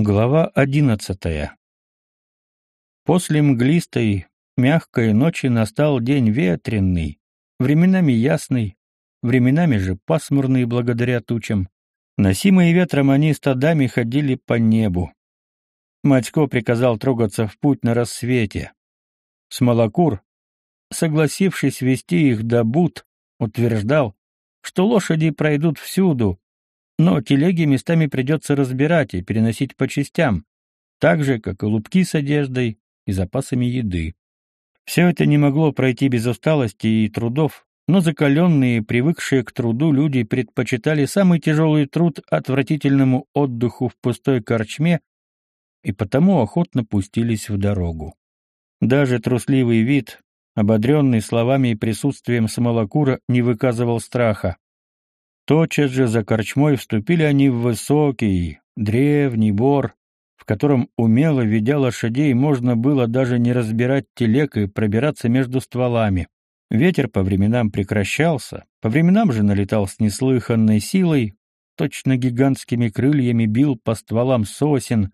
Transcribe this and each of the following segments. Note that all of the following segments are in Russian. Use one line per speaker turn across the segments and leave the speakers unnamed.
Глава одиннадцатая После мглистой, мягкой ночи настал день ветренный, временами ясный, временами же пасмурный благодаря тучам. Носимые ветром они стадами ходили по небу. Матько приказал трогаться в путь на рассвете. Смолокур, согласившись вести их до Бут, утверждал, что лошади пройдут всюду, но телеги местами придется разбирать и переносить по частям, так же, как и лупки с одеждой и запасами еды. Все это не могло пройти без усталости и трудов, но закаленные, привыкшие к труду люди предпочитали самый тяжелый труд отвратительному отдыху в пустой корчме и потому охотно пустились в дорогу. Даже трусливый вид, ободренный словами и присутствием Смолокура, не выказывал страха. Тотчас же за корчмой вступили они в высокий, древний бор, в котором, умело ведя лошадей, можно было даже не разбирать телег и пробираться между стволами. Ветер по временам прекращался, по временам же налетал с неслыханной силой, точно гигантскими крыльями бил по стволам сосен,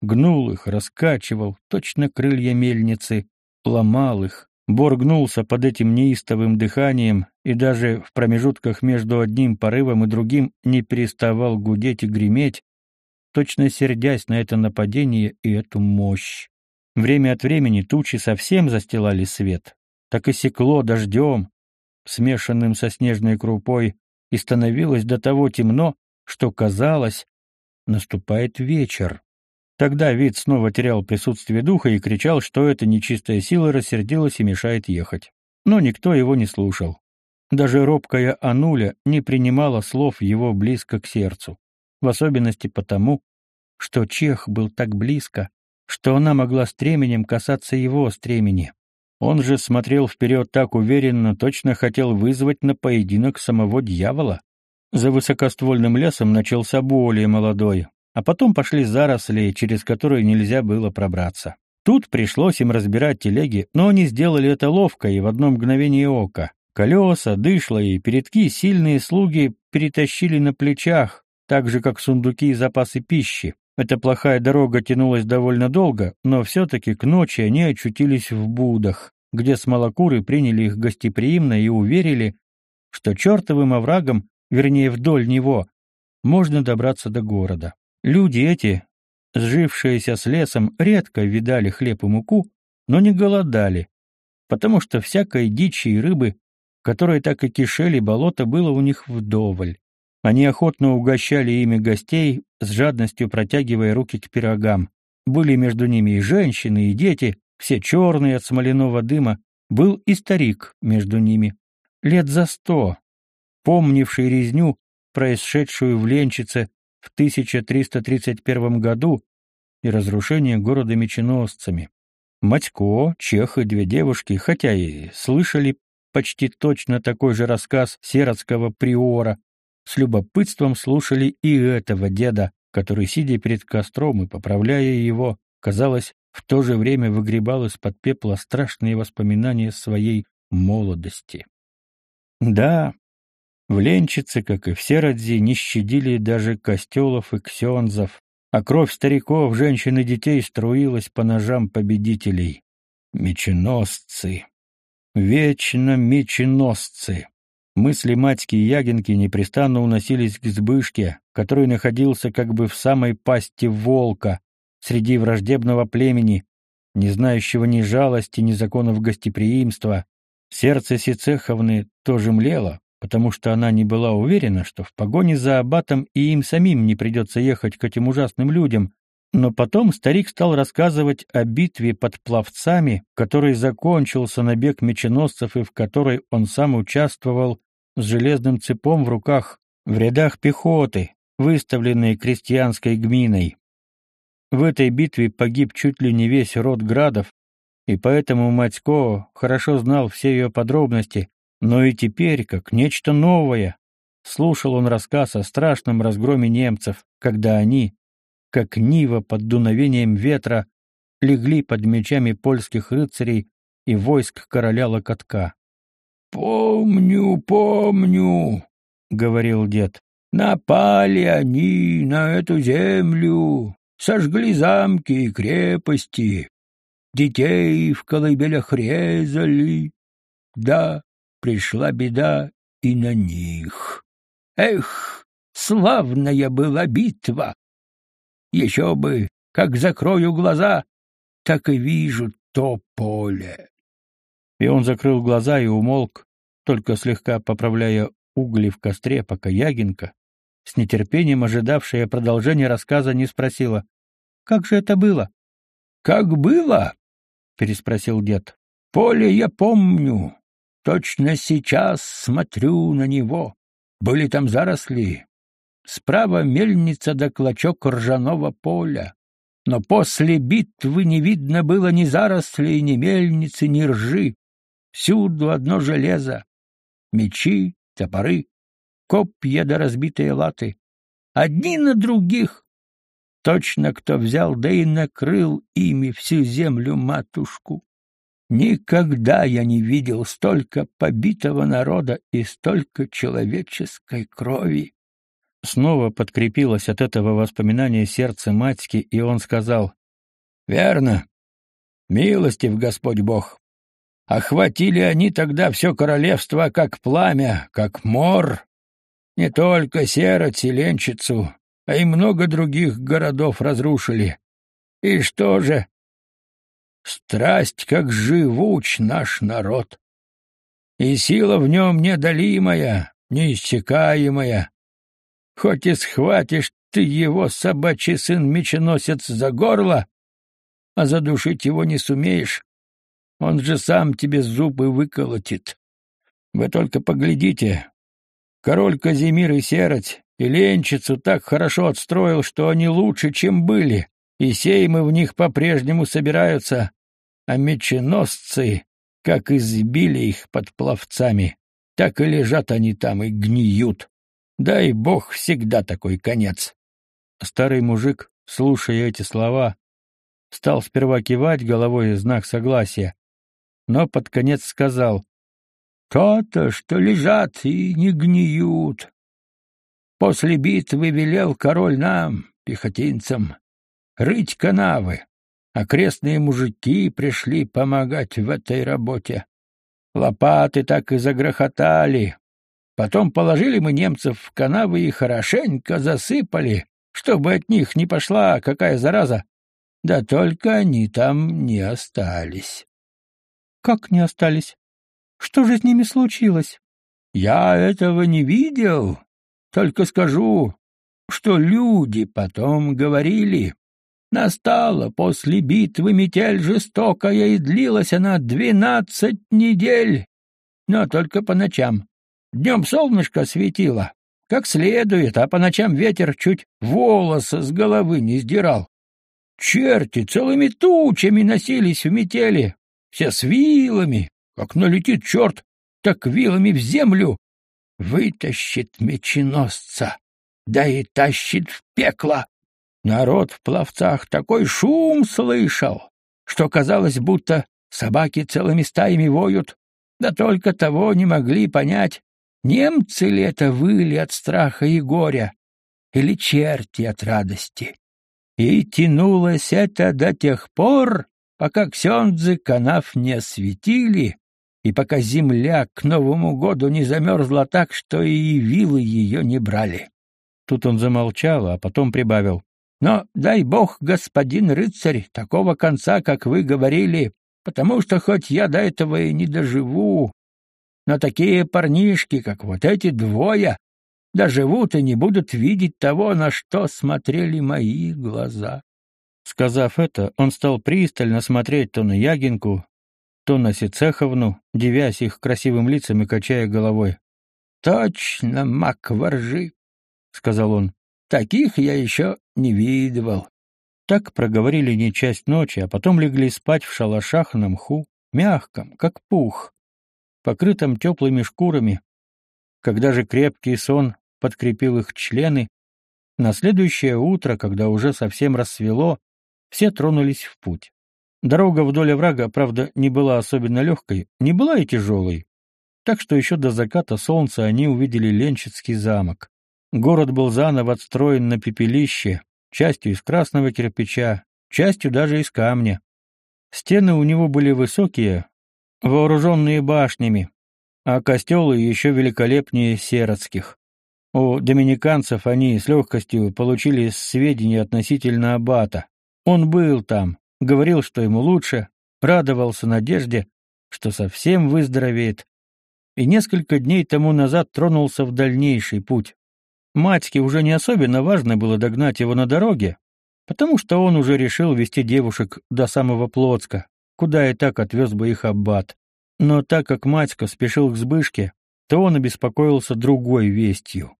гнул их, раскачивал, точно крылья мельницы, ломал их, Бор гнулся под этим неистовым дыханием и даже в промежутках между одним порывом и другим не переставал гудеть и греметь, точно сердясь на это нападение и эту мощь. Время от времени тучи совсем застилали свет, так и секло дождем, смешанным со снежной крупой, и становилось до того темно, что казалось, наступает вечер. Тогда вид снова терял присутствие духа и кричал, что эта нечистая сила рассердилась и мешает ехать. Но никто его не слушал. Даже робкая Ануля не принимала слов его близко к сердцу, в особенности потому, что Чех был так близко, что она могла стременем касаться его стремени. Он же смотрел вперед так уверенно, точно хотел вызвать на поединок самого дьявола. За высокоствольным лесом начался более молодой, а потом пошли заросли, через которые нельзя было пробраться. Тут пришлось им разбирать телеги, но они сделали это ловко и в одно мгновение ока. Колеса, дышла и передки сильные слуги перетащили на плечах, так же, как сундуки и запасы пищи. Эта плохая дорога тянулась довольно долго, но все-таки к ночи они очутились в Будах, где смолокуры приняли их гостеприимно и уверили, что чертовым оврагом, вернее вдоль него, можно добраться до города. Люди эти, сжившиеся с лесом, редко видали хлеб и муку, но не голодали, потому что всякой дичи и рыбы, которые так и кишели болото, было у них вдоволь. Они охотно угощали ими гостей, с жадностью протягивая руки к пирогам. Были между ними и женщины, и дети, все черные от смоляного дыма, был и старик между ними, лет за сто, помнивший резню, происшедшую в Ленчице в 1331 году и разрушение города меченосцами. Матько, Чех и две девушки, хотя и слышали почти точно такой же рассказ серотского приора, с любопытством слушали и этого деда, который, сидя перед костром и поправляя его, казалось, в то же время выгребал из-под пепла страшные воспоминания своей молодости. Да, в Ленчице, как и в Серодзе, не щадили даже костелов и ксензов, а кровь стариков, женщин и детей струилась по ножам победителей. Меченосцы. Вечно меченосцы. Мысли матьки и Ягинки непрестанно уносились к Збышке, который находился как бы в самой пасти волка, среди враждебного племени, не знающего ни жалости, ни законов гостеприимства. Сердце Сицеховны тоже млело, потому что она не была уверена, что в погоне за аббатом и им самим не придется ехать к этим ужасным людям, но потом старик стал рассказывать о битве под пловцами, который закончился набег меченосцев и в которой он сам участвовал с железным цепом в руках в рядах пехоты, выставленной крестьянской гминой. В этой битве погиб чуть ли не весь род градов, и поэтому Матько хорошо знал все ее подробности, но и теперь, как нечто новое, слушал он рассказ о страшном разгроме немцев, когда они, как нива под дуновением ветра, легли под мечами польских рыцарей и войск короля Локотка.
«Помню, помню», — говорил дед, — «напали они на эту землю, сожгли замки и крепости, детей в колыбелях резали. Да, пришла беда и на них. Эх, славная была битва! Еще бы, как закрою глаза, так и вижу то поле.
И он закрыл глаза и умолк, только слегка поправляя угли в костре, пока Ягинка, с нетерпением ожидавшая продолжения рассказа, не спросила, «Как же это было?»
«Как было?» — переспросил дед. «Поле я помню. Точно сейчас смотрю на него. Были там заросли. Справа мельница да клочок ржаного поля. Но после битвы не видно было ни зарослей, ни мельницы, ни ржи. Всюду одно железо. Мечи, топоры, копья да разбитые латы. Одни на других. Точно кто взял да и накрыл ими всю землю-матушку. Никогда я не видел столько побитого народа и столько человеческой крови.
Снова подкрепилось от этого воспоминания сердце Матьки, и он сказал,
«Верно. Милостив Господь Бог. Охватили они тогда все королевство, как пламя, как мор. Не только Серот, Селенчицу, а и много других городов разрушили. И что же? Страсть, как живуч наш народ. И сила в нем недолимая, неиссякаемая. Хоть и схватишь ты его, собачий сын-меченосец, за горло, а задушить его не сумеешь. Он же сам тебе зубы выколотит. Вы только поглядите. Король Казимир и Сероть и Ленчицу так хорошо отстроил, что они лучше, чем были, и сеймы в них по-прежнему собираются, а меченосцы, как избили их под пловцами, так и лежат они там и гниют. Дай бог всегда такой конец.
Старый мужик, слушая эти слова, стал сперва кивать головой в знак согласия, но под конец сказал, «То-то, что лежат и не гниют. После битвы велел король нам, пехотинцам, рыть канавы. Окрестные мужики пришли помогать в этой работе. Лопаты так и загрохотали, Потом положили мы немцев в канавы и хорошенько засыпали, чтобы от них не пошла какая зараза. Да только они там не остались.
Как не остались? Что же с ними случилось?
Я этого не видел, только скажу, что люди потом говорили. Настала после битвы метель жестокая, и длилась она двенадцать недель, но только по ночам. Днем солнышко светило, как следует, а по ночам ветер чуть волосы с головы не сдирал. Черти целыми тучами носились в метели, все с вилами, как налетит черт, так вилами в землю. Вытащит меченосца, да и тащит в пекло. Народ в пловцах такой шум слышал, что казалось, будто собаки целыми стаями воют, да только того не могли понять, Немцы ли это выли от страха и горя, или черти от радости? И тянулось это до тех пор, пока ксендзы канав не осветили, и пока земля к Новому году не замерзла так, что и вилы ее не брали.
Тут он замолчал, а потом прибавил.
«Но дай бог, господин рыцарь, такого конца, как вы говорили, потому что хоть я до этого и не доживу, но такие парнишки, как вот эти двое, доживут и не будут видеть того, на что смотрели мои глаза.
Сказав это, он стал пристально смотреть то на Ягинку, то на Сицеховну, девясь их красивым лицам и качая головой.
«Точно, мак воржи», — сказал он. «Таких я еще не видывал».
Так проговорили не часть ночи, а потом легли спать в шалашах на мху, мягком, как пух, покрытом теплыми шкурами. Когда же крепкий сон подкрепил их члены, на следующее утро, когда уже совсем рассвело, все тронулись в путь. Дорога вдоль оврага, правда, не была особенно легкой, не была и тяжелой. Так что еще до заката солнца они увидели Ленчицкий замок. Город был заново отстроен на пепелище, частью из красного кирпича, частью даже из камня. Стены у него были высокие, вооруженные башнями, а костелы еще великолепнее серотских. У доминиканцев они с легкостью получили сведения относительно аббата. Он был там, говорил, что ему лучше, радовался надежде, что совсем выздоровеет, и несколько дней тому назад тронулся в дальнейший путь. Матьке уже не особенно важно было догнать его на дороге, потому что он уже решил вести девушек до самого Плотска, куда и так отвез бы их аббат. Но так как Матька спешил к Збышке, то он обеспокоился другой вестью.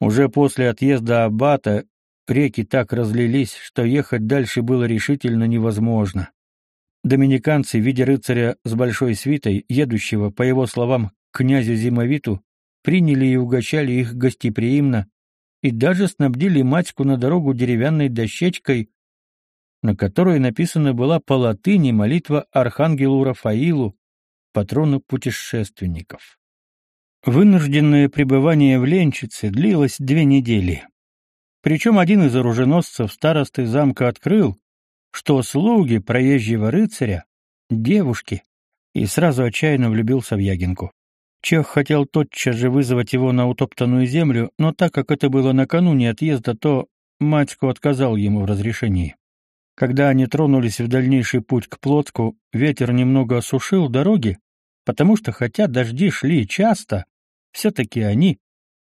Уже после отъезда аббата реки так разлились, что ехать дальше было решительно невозможно. Доминиканцы, видя рыцаря с большой свитой, едущего, по его словам, князю Зимовиту, приняли и угощали их гостеприимно и даже снабдили матьку на дорогу деревянной дощечкой, на которой написана была по латыни молитва архангелу Рафаилу, патрону путешественников. Вынужденное пребывание в Ленчице длилось две недели. Причем один из оруженосцев старосты замка открыл, что слуги проезжего рыцаря — девушки, и сразу отчаянно влюбился в Ягинку. Чех хотел тотчас же вызвать его на утоптанную землю, но так как это было накануне отъезда, то Матько отказал ему в разрешении. Когда они тронулись в дальнейший путь к Плотску, ветер немного осушил дороги, потому что хотя дожди шли часто, все-таки они,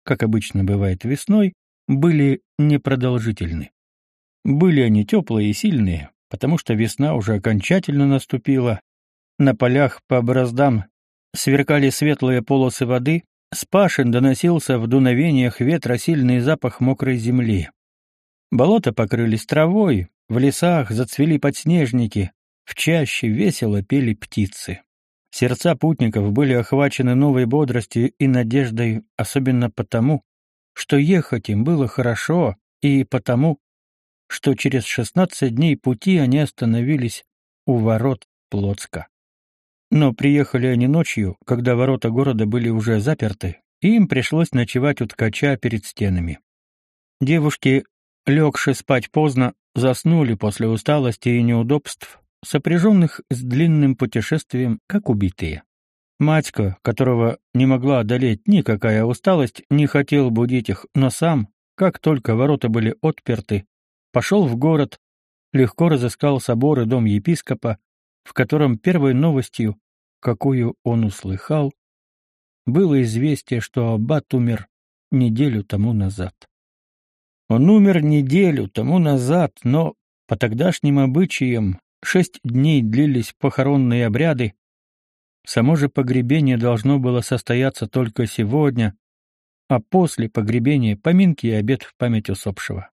как обычно бывает весной, были непродолжительны. Были они теплые и сильные, потому что весна уже окончательно наступила. На полях по бороздам сверкали светлые полосы воды, с пашин доносился в дуновениях ветра сильный запах мокрой земли. Болота покрылись травой, в лесах зацвели подснежники, в чаще весело пели птицы. Сердца путников были охвачены новой бодростью и надеждой, особенно потому, что ехать им было хорошо, и потому, что через шестнадцать дней пути они остановились у ворот Плотска. Но приехали они ночью, когда ворота города были уже заперты, и им пришлось ночевать у ткача перед стенами. Девушки, легши спать поздно, заснули после усталости и неудобств, сопряженных с длинным путешествием, как убитые. Матька, которого не могла одолеть никакая усталость, не хотел будить их, но сам, как только ворота были отперты, пошел в город, легко разыскал собор и дом епископа, в котором первой новостью, какую он услыхал, было известие, что аббат умер неделю тому назад. Он умер неделю тому назад, но по тогдашним обычаям шесть дней длились похоронные обряды, само же погребение должно было состояться только сегодня, а после погребения поминки и обед в память усопшего.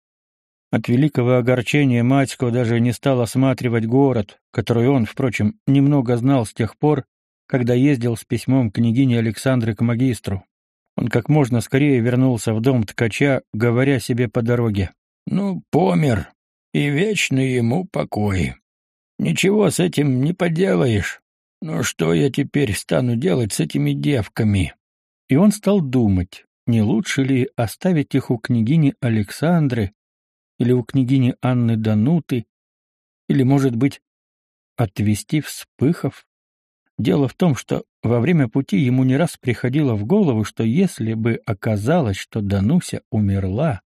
От великого огорчения Матько даже не стал осматривать город, который он, впрочем, немного знал с тех пор, когда ездил с письмом княгини Александры к магистру. Он как можно скорее вернулся в дом ткача, говоря себе по дороге. «Ну, помер, и вечный ему покой. Ничего с этим не поделаешь. Но что я теперь стану делать с этими девками?» И он стал думать, не лучше ли оставить их у княгини Александры, или у княгини Анны Дануты, или, может быть, отвезти вспыхов. Дело в том, что во время пути ему не раз приходило в голову, что если бы оказалось, что Дануся умерла,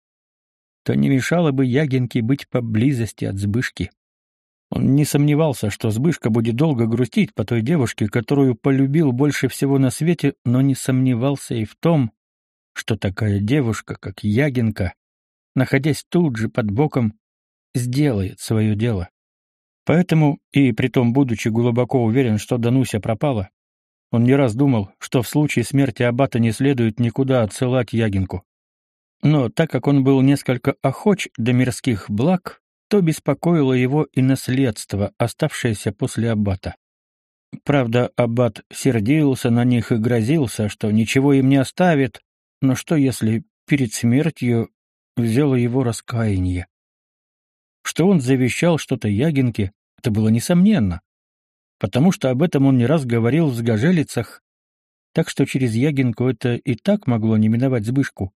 то не мешало бы Ягинке быть поблизости от Збышки. Он не сомневался, что Збышка будет долго грустить по той девушке, которую полюбил больше всего на свете, но не сомневался и в том, что такая девушка, как Ягинка, находясь тут же под боком, сделает свое дело. Поэтому, и притом будучи глубоко уверен, что Дануся пропала, он не раз думал, что в случае смерти аббата не следует никуда отсылать Ягинку. Но так как он был несколько охоч до мирских благ, то беспокоило его и наследство, оставшееся после аббата. Правда, аббат сердился на них и грозился, что ничего им не оставит, но что если перед смертью взяло его раскаяние. Что он завещал что-то Ягинке, это было несомненно, потому что об этом он не раз говорил в сгожелицах, так что через Ягинку это и так могло не миновать Збышку.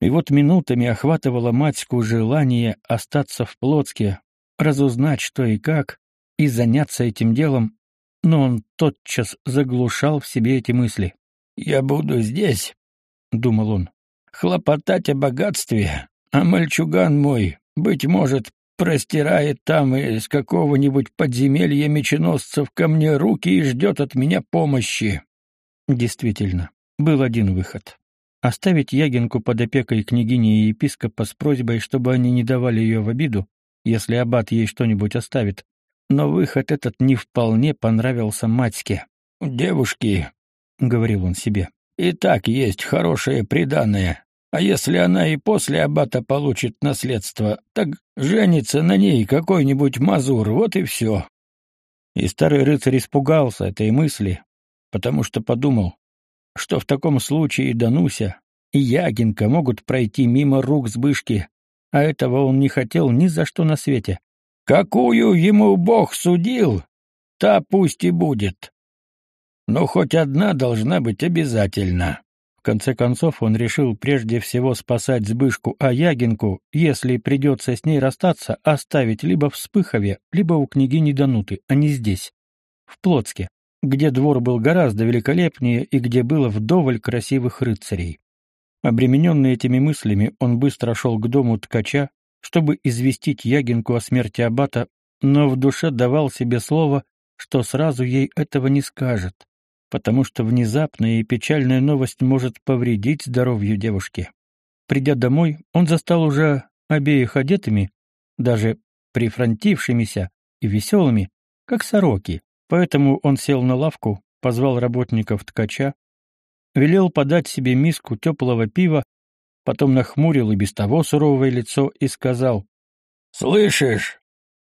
И вот минутами охватывало матьку желание остаться в Плотске, разузнать, что и как, и заняться этим делом, но он тотчас заглушал в себе эти мысли. «Я буду здесь», — думал он, — «хлопотать о богатстве, а мальчуган мой, быть может, простирает там из какого-нибудь подземелья меченосцев ко мне руки и ждет от меня помощи». Действительно, был один выход. Оставить Ягинку под опекой княгини и епископа с просьбой, чтобы они не давали ее в обиду, если аббат ей что-нибудь оставит. Но выход этот не вполне понравился матьке. «Девушки», — говорил он себе, — «и так есть хорошее приданое. А если она и после аббата получит наследство, так женится на ней какой-нибудь мазур, вот и все». И старый рыцарь испугался этой мысли, потому что подумал, что в таком случае и Дануся, и Ягинка могут пройти мимо рук Збышки, а этого он не хотел ни за что на свете. Какую ему Бог судил, та пусть и будет. Но хоть одна должна быть обязательно. В конце концов он решил прежде всего спасать Збышку, а Ягинку, если придется с ней расстаться, оставить либо в Спыхове, либо у княгини Дануты, а не здесь, в Плотске где двор был гораздо великолепнее и где было вдоволь красивых рыцарей. Обремененный этими мыслями, он быстро шел к дому ткача, чтобы известить Ягинку о смерти аббата, но в душе давал себе слово, что сразу ей этого не скажет, потому что внезапная и печальная новость может повредить здоровью девушки. Придя домой, он застал уже обеих одетыми, даже прифронтившимися и веселыми, как сороки, Поэтому он сел на лавку, позвал работников ткача, велел подать себе миску теплого пива, потом нахмурил и без того суровое лицо и сказал, «Слышишь,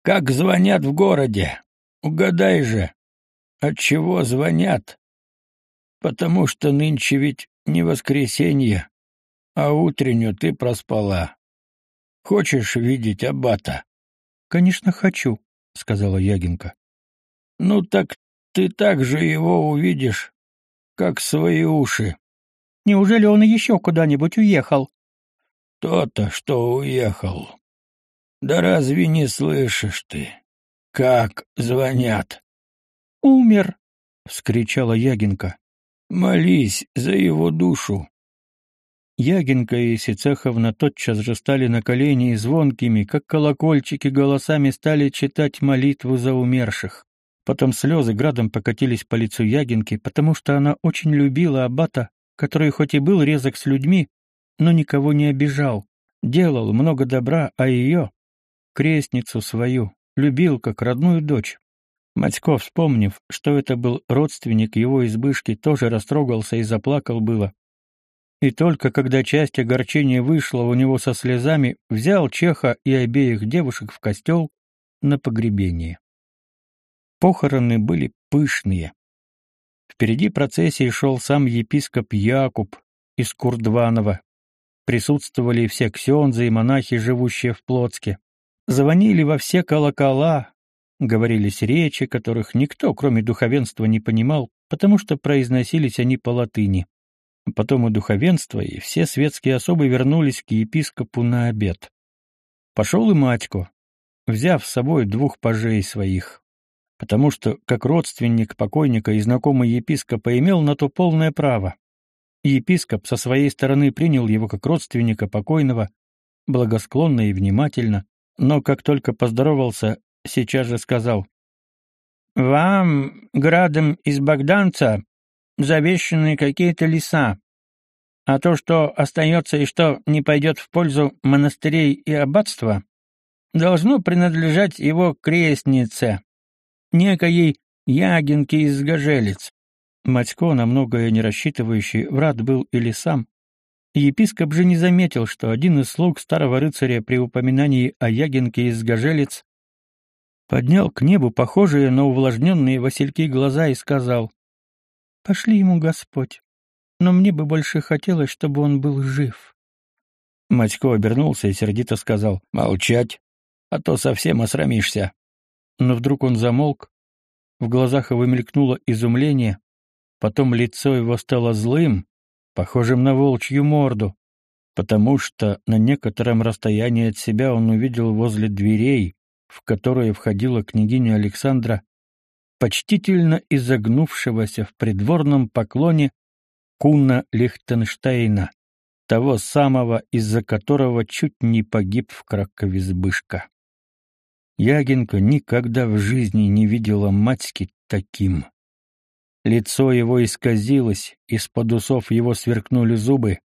как звонят в городе? Угадай же, от чего звонят? Потому что нынче ведь не воскресенье, а утреннюю ты проспала. Хочешь видеть аббата?»
«Конечно, хочу», — сказала Ягинка.
Ну так ты так же его увидишь, как свои уши.
Неужели он еще куда-нибудь уехал?
То-то, что уехал. Да разве не слышишь ты, как звонят?
Умер,
вскричала Ягинка. Молись за его душу. Ягинка и Сицеховна тотчас же стали на колени и звонкими, как колокольчики, голосами стали читать молитву за умерших. Потом слезы градом покатились по лицу Ягинки, потому что она очень любила аббата, который хоть и был резок с людьми, но никого не обижал, делал много добра, а ее, крестницу свою, любил как родную дочь. Матько, вспомнив, что это был родственник его избышки, тоже растрогался и заплакал было. И только когда часть огорчения вышла у него со слезами, взял Чеха и обеих девушек в костел на погребение. Похороны были пышные. Впереди процессии шел сам епископ Якуб из Курдванова. Присутствовали все ксензы и монахи, живущие в Плотске. Звонили во все колокола, говорились речи, которых никто, кроме духовенства, не понимал, потому что произносились они по латыни. Потом и духовенство, и все светские особы вернулись к епископу на обед. Пошел и матько, взяв с собой двух пажей своих потому что, как родственник покойника и знакомый епископа, имел на то полное право. епископ со своей стороны принял его как родственника покойного, благосклонно и внимательно, но как только поздоровался, сейчас же сказал, «Вам, градом из Богданца, завещаны какие-то леса, а то, что остается и что не пойдет в пользу монастырей и аббатства, должно принадлежать его крестнице, некоей Ягинки из Гажелец. Матько, на многое не рассчитывающий, врат был или сам. Епископ же не заметил, что один из слуг старого рыцаря при упоминании о Ягинке из Гажелец поднял к небу похожие на увлажненные васильки глаза и сказал, «Пошли ему Господь, но мне бы больше хотелось, чтобы он был жив». Матько обернулся и сердито сказал, «Молчать, а то совсем осрамишься». Но вдруг он замолк, в глазах его мелькнуло изумление, потом лицо его стало злым, похожим на волчью морду. потому что на некотором расстоянии от себя он увидел возле дверей, в которые входила княгиня Александра, почтительно изогнувшегося в придворном поклоне куна Лихтенштейна, того самого, из-за которого чуть не погиб в Кракове Збышка. Ягинка никогда в жизни не видела матьки таким. Лицо его исказилось, из-под усов его сверкнули зубы.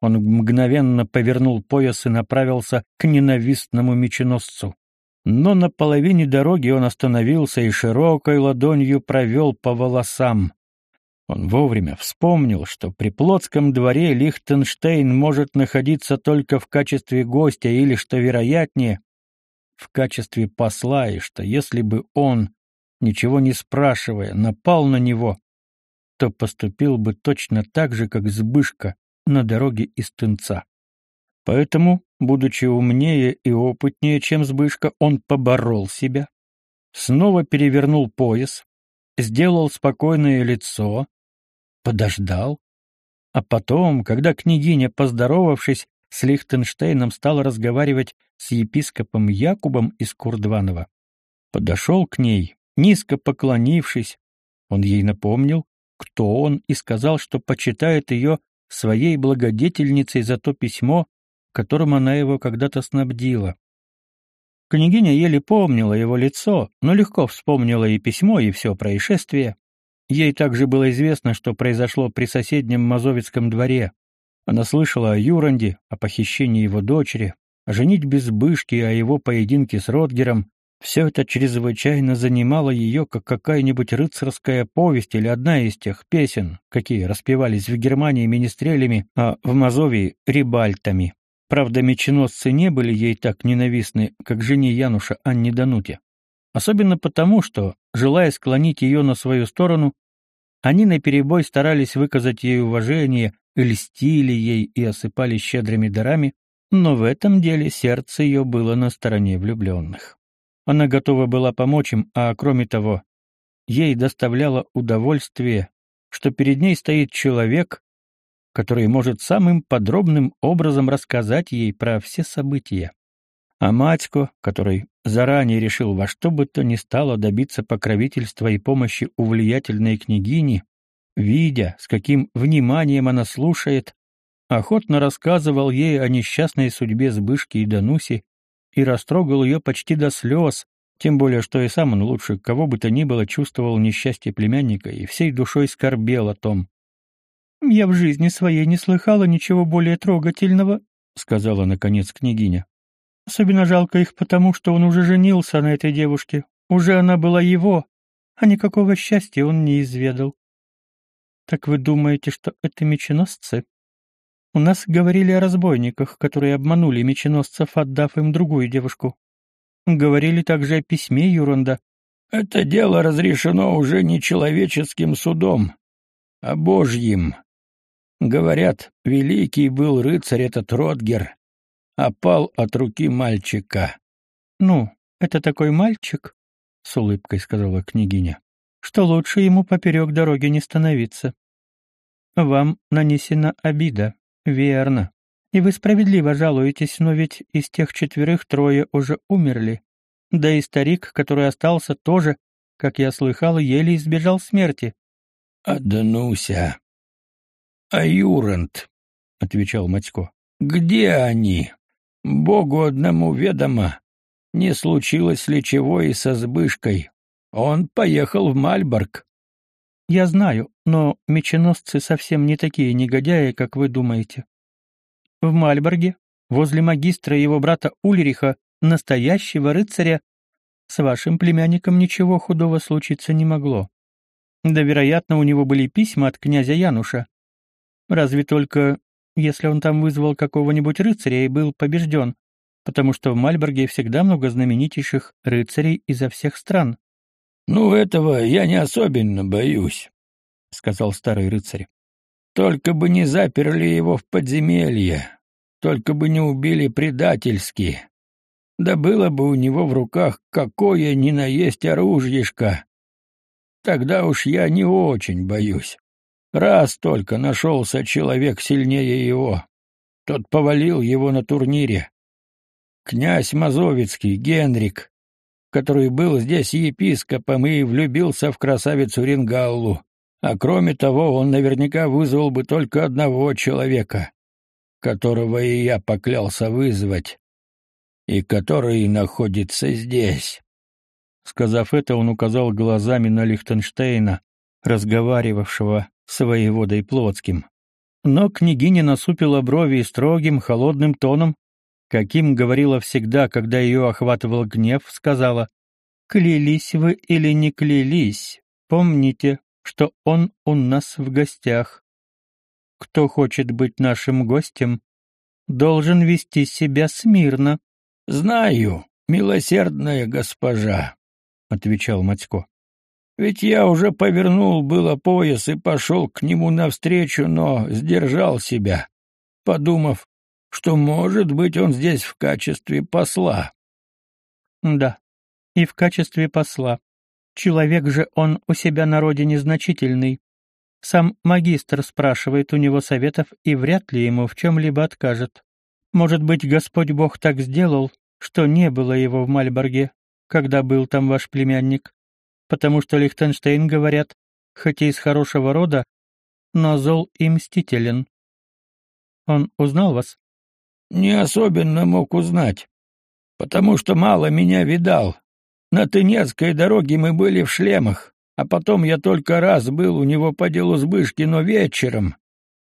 Он мгновенно повернул пояс и направился к ненавистному меченосцу. Но на половине дороги он остановился и широкой ладонью провел по волосам. Он вовремя вспомнил, что при Плотском дворе Лихтенштейн может находиться только в качестве гостя или, что вероятнее, в качестве посла, и что если бы он, ничего не спрашивая, напал на него, то поступил бы точно так же, как Збышка на дороге из Тынца. Поэтому, будучи умнее и опытнее, чем Збышка, он поборол себя, снова перевернул пояс, сделал спокойное лицо, подождал, а потом, когда княгиня, поздоровавшись с Лихтенштейном, стала разговаривать с епископом Якубом из Курдванова, подошел к ней, низко поклонившись, он ей напомнил, кто он, и сказал, что почитает ее своей благодетельницей за то письмо, которым она его когда-то снабдила. Княгиня еле помнила его лицо, но легко вспомнила и письмо, и все происшествие. Ей также было известно, что произошло при соседнем Мазовецком дворе. Она слышала о Юранде, о похищении его дочери, о женитьбе Збышки, о его поединке с Ротгером, все это чрезвычайно занимало ее, как какая-нибудь рыцарская повесть или одна из тех песен, какие распевались в Германии министрелями, а в Мазовии — рибальтами. Правда, меченосцы не были ей так ненавистны, как жене Януша Анне Дануте. Особенно потому, что, желая склонить ее на свою сторону, они наперебой старались выказать ей уважение, льстили ей и осыпали щедрыми дарами, но в этом деле сердце ее было на стороне влюбленных. Она готова была помочь им, а кроме того, ей доставляло удовольствие, что перед ней стоит человек, который может самым подробным образом рассказать ей про все события. А матько, который заранее решил во что бы то ни стало добиться покровительства и помощи у влиятельной княгини, видя, с каким вниманием она слушает, охотно рассказывал ей о несчастной судьбе Збышки и Дануси и растрогал ее почти до слез, тем более что и сам он лучше кого бы то ни было чувствовал несчастье племянника и всей душой скорбел о том. «Я в жизни своей не слыхала ничего более трогательного», — сказала, наконец, княгиня. «Особенно жалко их потому, что он уже женился на этой девушке. Уже она была его, а никакого счастья он не изведал». «Так вы думаете, что это меченосцы?» У нас говорили о разбойниках, которые обманули меченосцев, отдав им другую девушку. Говорили также о письме Юранда.
Это дело разрешено уже не человеческим судом, а божьим. Говорят, великий был рыцарь этот Ротгер, а пал от руки мальчика.
Ну, это такой мальчик, с улыбкой сказала княгиня, что лучше ему поперек дороги не становиться. Вам нанесена обида. Верно. И вы справедливо жалуетесь, но ведь из тех четверых трое уже умерли. Да и старик, который остался, тоже, как я слыхал, еле избежал смерти.
— А Дануся? А Юрант? — отвечал Матько. — Где они? Богу одному ведомо. Не случилось ли чего и со Збышкой. Он поехал в Мальборг.
Я знаю, но меченосцы совсем не такие негодяи, как вы думаете. В Мальборге, возле магистра и его брата Ульриха, настоящего рыцаря, с вашим племянником ничего худого случиться не могло. Да, вероятно, у него были письма от князя Януша. Разве только, если он там вызвал какого-нибудь рыцаря и был побежден, потому что в Мальборге всегда много знаменитейших рыцарей изо всех стран.
«Ну, этого я не особенно боюсь», — сказал старый рыцарь. «Только бы не заперли его в подземелье, только бы не убили предательски. Да было бы у него в руках какое ни на есть оружьишко. Тогда уж я не очень боюсь. Раз только нашелся человек сильнее его. тот повалил его на турнире. Князь Мазовицкий, Генрик, который был здесь епископом и влюбился в красавицу Рингаллу. А кроме того, он наверняка вызвал бы только одного человека, которого и я поклялся вызвать, и который находится здесь.
Сказав это, он указал глазами на Лихтенштейна, разговаривавшего с воеводой Плотским. Но княгиня насупила брови и строгим, холодным тоном каким говорила всегда, когда ее охватывал гнев, сказала, «Клялись вы или не клялись, помните, что он у нас в гостях. Кто хочет быть нашим гостем, должен вести себя смирно».
«Знаю, милосердная госпожа», — отвечал Матько. «Ведь я уже повернул было пояс и пошел к нему навстречу, но сдержал себя, подумав, что, может быть, он здесь в качестве посла.
Да, и в качестве посла. Человек же он у себя на родине значительный. Сам магистр спрашивает у него советов и вряд ли ему в чем-либо откажет. Может быть, Господь Бог так сделал, что не было его в Мальборге, когда был там ваш племянник, потому что Лихтенштейн, говорят, хоть и из хорошего рода, но зол и мстителен. Он узнал вас?
не особенно мог узнать, потому что мало меня видал. На Тынецкой дороге мы были в шлемах, а потом я только раз был у него по делу Збышки, но вечером,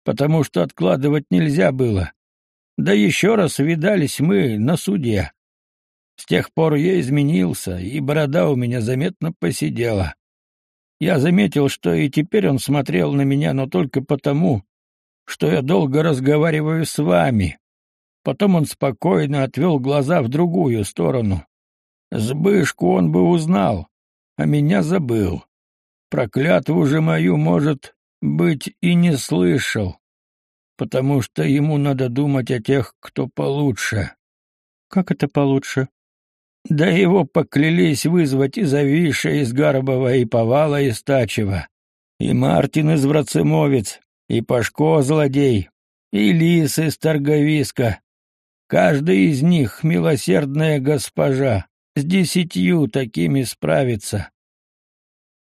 потому что откладывать нельзя было. Да еще раз видались мы на суде. С тех пор я изменился, и борода у меня заметно посидела. Я заметил, что и теперь он смотрел на меня, но только потому, что я долго разговариваю с вами, Потом он спокойно отвел глаза в другую сторону. Сбышку он бы узнал, а меня забыл. Проклятву же мою, может быть, и не слышал, потому что ему надо думать о тех, кто получше.
Как это получше?
Да его поклялись вызвать и Завиша из Гарбова, и Повала из Тачева, и Мартин из Врацемовец, и Пашко злодей, и Лис из Торговиска, Каждый из них, милосердная госпожа, с десятью такими справится.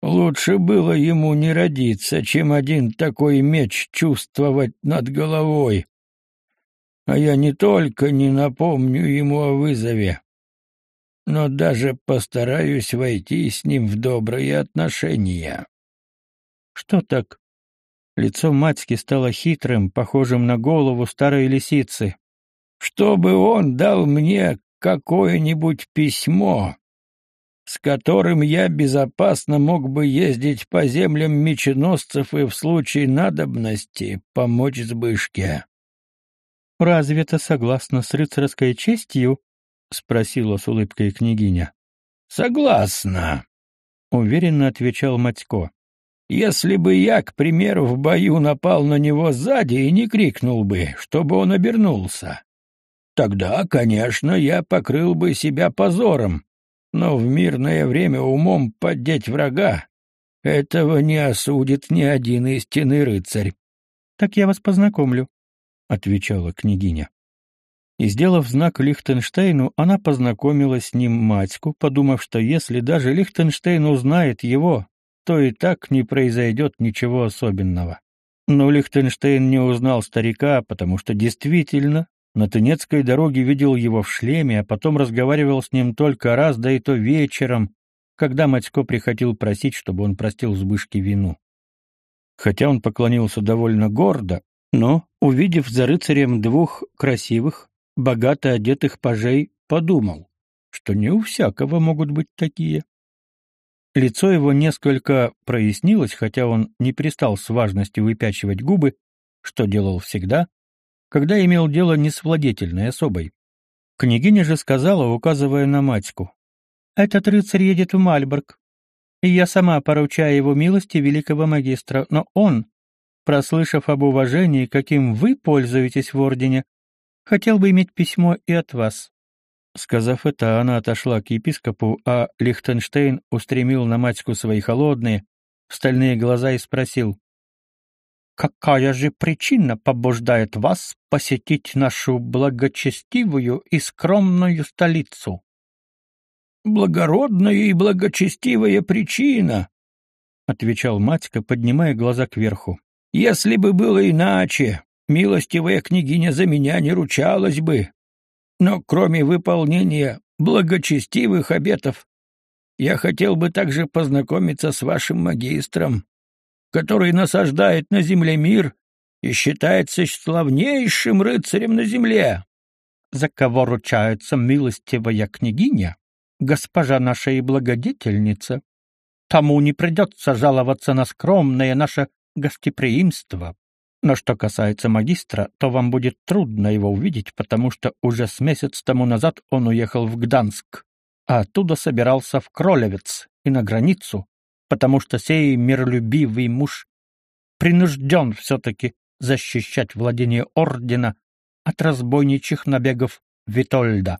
Лучше было ему не родиться, чем один такой меч чувствовать над головой. А я не только не напомню ему о вызове, но даже постараюсь войти с ним в добрые отношения.
Что так? Лицо матьки стало хитрым, похожим на голову старой лисицы
чтобы он дал мне какое-нибудь письмо, с которым я безопасно мог бы ездить по землям меченосцев и в случае надобности помочь Збышке.
«Разве это согласно с рыцарской честью?» — спросила с улыбкой княгиня.
«Согласна», —
уверенно отвечал Матько.
«Если бы я, к примеру, в бою напал на него сзади и не крикнул бы, чтобы он обернулся, Тогда, конечно, я покрыл бы себя позором, но в мирное время умом поддеть врага — этого не осудит ни один истинный рыцарь.
— Так я вас познакомлю, — отвечала княгиня. И, сделав знак Лихтенштейну, она познакомила с ним матьку, подумав, что если даже Лихтенштейн узнает его, то и так не произойдет ничего особенного. Но Лихтенштейн не узнал старика, потому что действительно на Тынецкой дороге видел его в шлеме, а потом разговаривал с ним только раз, да и то вечером, когда Матько приходил просить, чтобы он простил Збышке вину. Хотя он поклонился довольно гордо, но, увидев за рыцарем двух красивых, богато одетых пажей, подумал, что не у всякого могут быть такие. Лицо его несколько прояснилось, хотя он не перестал с важностью выпячивать губы, что делал всегда, когда имел дело не с владетельной особой. Княгиня же сказала, указывая на матьку, «Этот рыцарь едет в Мальборг, и я сама поручаю его милости великого магистра, но он, прослышав об уважении, каким вы пользуетесь в ордене, хотел бы иметь письмо и от вас». Сказав это, она отошла к епископу, а Лихтенштейн устремил на матьку свои холодные, стальные глаза и спросил, какая же причина побуждает вас посетить нашу благочестивую и скромную столицу?
Благородная и благочестивая причина, отвечал Матька, поднимая глаза кверху. Если бы было иначе, милостивая княгиня за меня не ручалась бы. Но кроме выполнения благочестивых обетов, я хотел бы также познакомиться с вашим магистром, который насаждает на земле мир и считается славнейшим рыцарем на земле.
За кого ручается милостивая княгиня, госпожа наша и благодетельница, тому не придется жаловаться на скромное наше гостеприимство. Но что касается магистра, то вам будет трудно его увидеть, потому что уже с месяц тому назад он уехал в Гданск, а оттуда собирался в Кролевец и на границу, потому что сей миролюбивый муж принужден все-таки защищать владение ордена от разбойничьих набегов Витольда.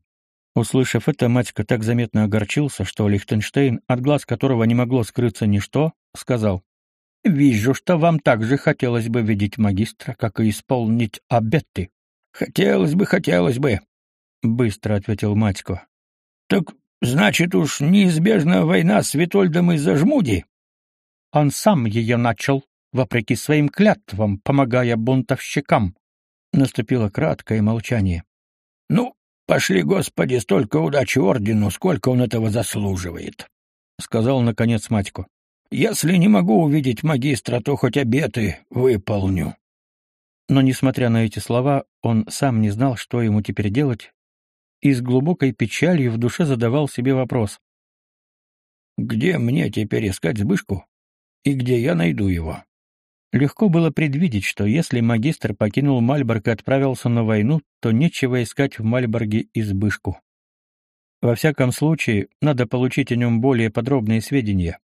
Услышав это, Матька так заметно огорчился, что Лихтенштейн, от глаз которого не могло скрыться ничто, сказал, «Вижу, что вам также хотелось бы видеть магистра, как и исполнить обеты».
«Хотелось бы, хотелось бы», — быстро ответил Матько. «Так Значит уж неизбежна война с Витольдом из-за жмуди.
Он сам ее начал, вопреки своим клятвам, помогая бунтовщикам.
Наступило краткое молчание.
Ну, пошли, Господи, столько удачи ордену, сколько он этого заслуживает, сказал наконец Матько. Если не могу увидеть магистра, то хоть обеты выполню.
Но несмотря на эти слова, он сам не знал, что ему теперь делать, и с глубокой печалью в душе задавал себе вопрос.
«Где мне теперь искать Збышку? И где я найду его?»
Легко было предвидеть, что если магистр покинул Мальборг и отправился на войну, то нечего искать в Мальборге избышку. Во всяком случае, надо получить о нем более подробные сведения.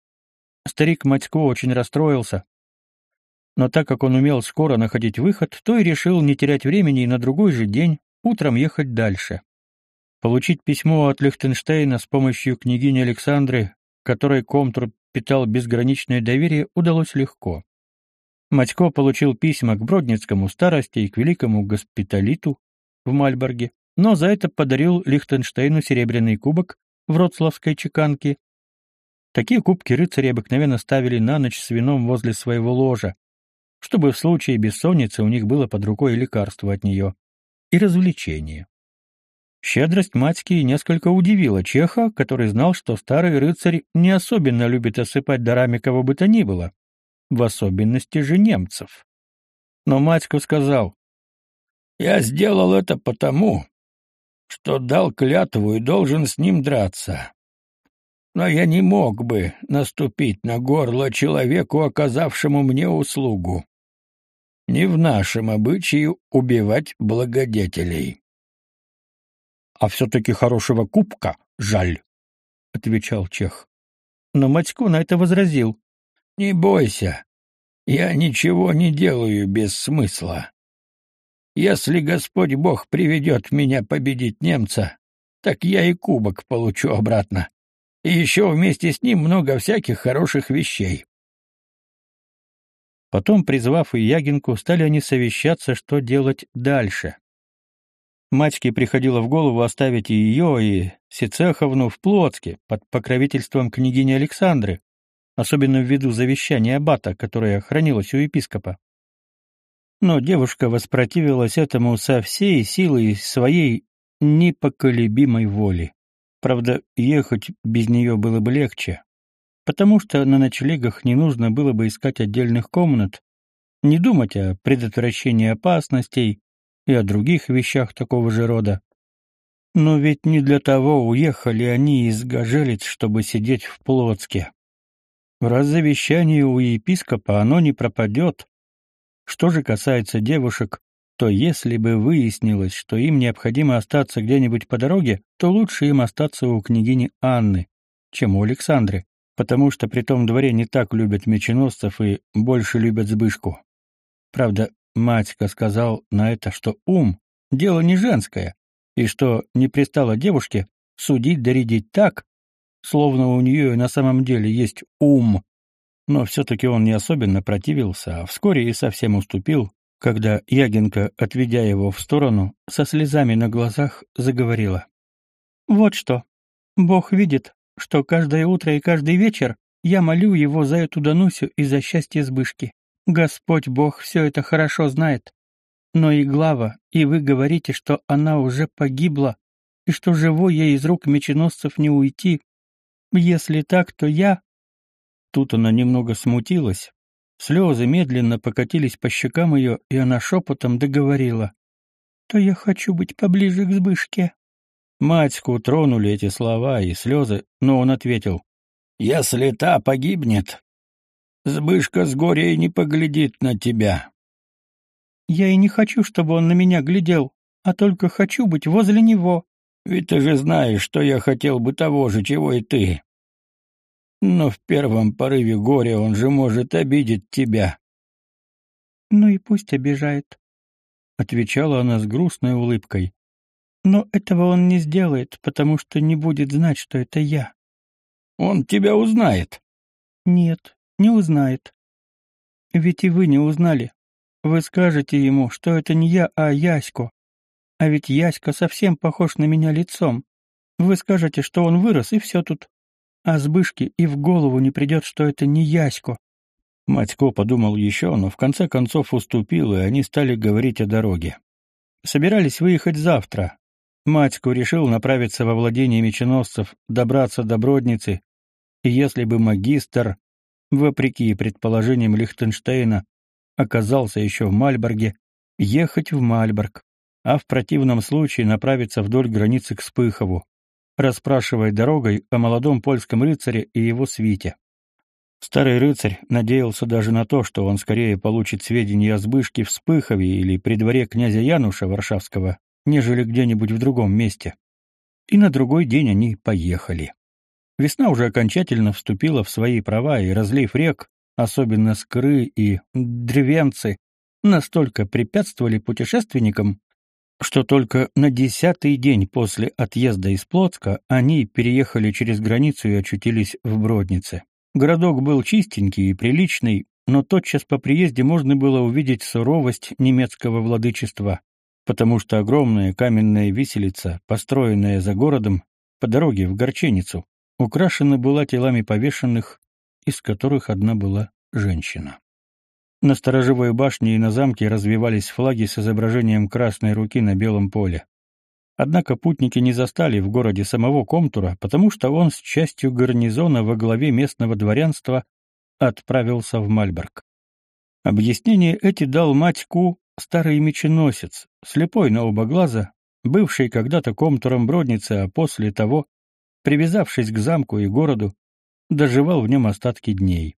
Старик Матько очень расстроился, но так как он умел скоро находить выход, то и решил не терять времени и на другой же день утром ехать дальше. Получить письмо от Лихтенштейна с помощью княгини Александры, которой Комтур питал безграничное доверие, удалось легко. Матько получил письма к Бродницкому старости и к великому госпиталиту в Мальборге, но за это подарил Лихтенштейну серебряный кубок в Вроцлавской чеканке. Такие кубки рыцари обыкновенно ставили на ночь с вином возле своего ложа, чтобы в случае бессонницы у них было под рукой лекарство от нее и развлечение. Щедрость Матьки несколько удивила Чеха, который знал, что старый рыцарь не особенно любит осыпать дарами кого бы то ни было, в особенности же немцев. Но Матько сказал,
«Я сделал это потому, что дал клятву и должен с ним драться. Но я не мог бы наступить на горло человеку, оказавшему мне услугу. Не в нашем обычае убивать благодетелей»
а все-таки хорошего кубка жаль, — отвечал Чех. Но Матько на это возразил.
— Не бойся, я ничего не делаю без смысла. Если Господь Бог приведет меня победить немца, так я и кубок получу обратно. И еще вместе с ним много всяких хороших вещей.
Потом, призвав и Ягинку, стали они совещаться, что делать дальше. Матьке приходило в голову оставить и ее, и Сицеховну в Плотске под покровительством княгини Александры, особенно ввиду завещания аббата, которое хранилось у епископа. Но девушка воспротивилась этому со всей силой своей непоколебимой воли. Правда, ехать без нее было бы легче, потому что на ночлегах не нужно было бы искать отдельных комнат, не думать о предотвращении опасностей, и о других вещах такого же рода. Но ведь не для того уехали они из Гажелиц, чтобы сидеть в Плотске. Раз завещание у епископа оно не пропадет. Что же касается девушек, то если бы выяснилось, что им необходимо остаться где-нибудь по дороге, то лучше им остаться у княгини Анны, чем у Александры, потому что при том дворе не так любят меченосцев и больше любят Збышку. Правда, Матька сказал на это, что ум — дело не женское, и что не пристало девушке судить доредить так, словно у нее на самом деле есть ум. но все-таки он не особенно противился, а вскоре и совсем уступил, когда Ягинка, отведя его в сторону, со слезами на глазах заговорила. «Вот что. Бог видит, что каждое утро и каждый вечер я молю его за эту Данусю и за счастье Збышки. Господь Бог все это хорошо знает. Но и глава, и вы говорите, что она уже погибла, и что живой ей из рук меченосцев не уйти. Если так, то я...» Тут она немного смутилась. Слезы медленно покатились по щекам ее, и она шепотом договорила. «То я хочу быть поближе к Збышке». Матьку тронули эти слова и слезы, но он ответил. «Если та погибнет, Збышка с горя и не поглядит на тебя». «Я и не хочу, чтобы он на меня глядел, а только хочу быть возле него». «Ведь ты же знаешь, что я хотел бы того же, чего и ты. Но в первом порыве горя он же может обидеть тебя». «Ну и пусть обижает», — отвечала она с грустной улыбкой. Но этого он не сделает, потому что не будет знать, что это я. Он тебя узнает. Нет, не узнает. Ведь и вы не узнали. Вы скажете ему, что это не я, а Ясько. А ведь Яська совсем похож на меня лицом. Вы скажете, что он вырос, и все тут. А Збышке и в голову не придет, что это не Ясько. Матько подумал еще, но в конце концов уступил, и они стали говорить о дороге. Собирались выехать завтра, Матьку решил направиться во владение меченосцев, добраться до Бродницы, и если бы магистр, вопреки предположениям Лихтенштейна, оказался еще в Мальборге, ехать в Мальборг, а в противном случае направиться вдоль границы к Спыхову, расспрашивая дорогой о молодом польском рыцаре и его свите. Старый рыцарь надеялся даже на то, что он скорее получит сведения о Збышке в Спыхове или при дворе князя Януша Варшавского, нежели где-нибудь в другом месте. И на другой день они поехали. Весна уже окончательно вступила в свои права, и разлив рек, особенно Скры и Древенцы, настолько препятствовали путешественникам, что только на десятый день после отъезда из Плотска они переехали через границу и очутились в Броднице. Городок был чистенький и приличный, но тотчас по приезде можно было увидеть суровость немецкого владычества потому что огромная каменная виселица, построенная за городом, по дороге в Горченицу, украшена была телами повешенных, из которых одна была женщина. На сторожевой башне и на замке развивались флаги с изображением красной руки на белом поле. Однако путники не застали в городе самого Комтура, потому что он с частью гарнизона во главе местного дворянства отправился в Мальборг. Объяснение эти дал мать Ку старый меченосец, слепой на оба глаза, бывший когда-то комтуром Бродницы, а после того, привязавшись к замку и городу, доживал в нем остатки дней.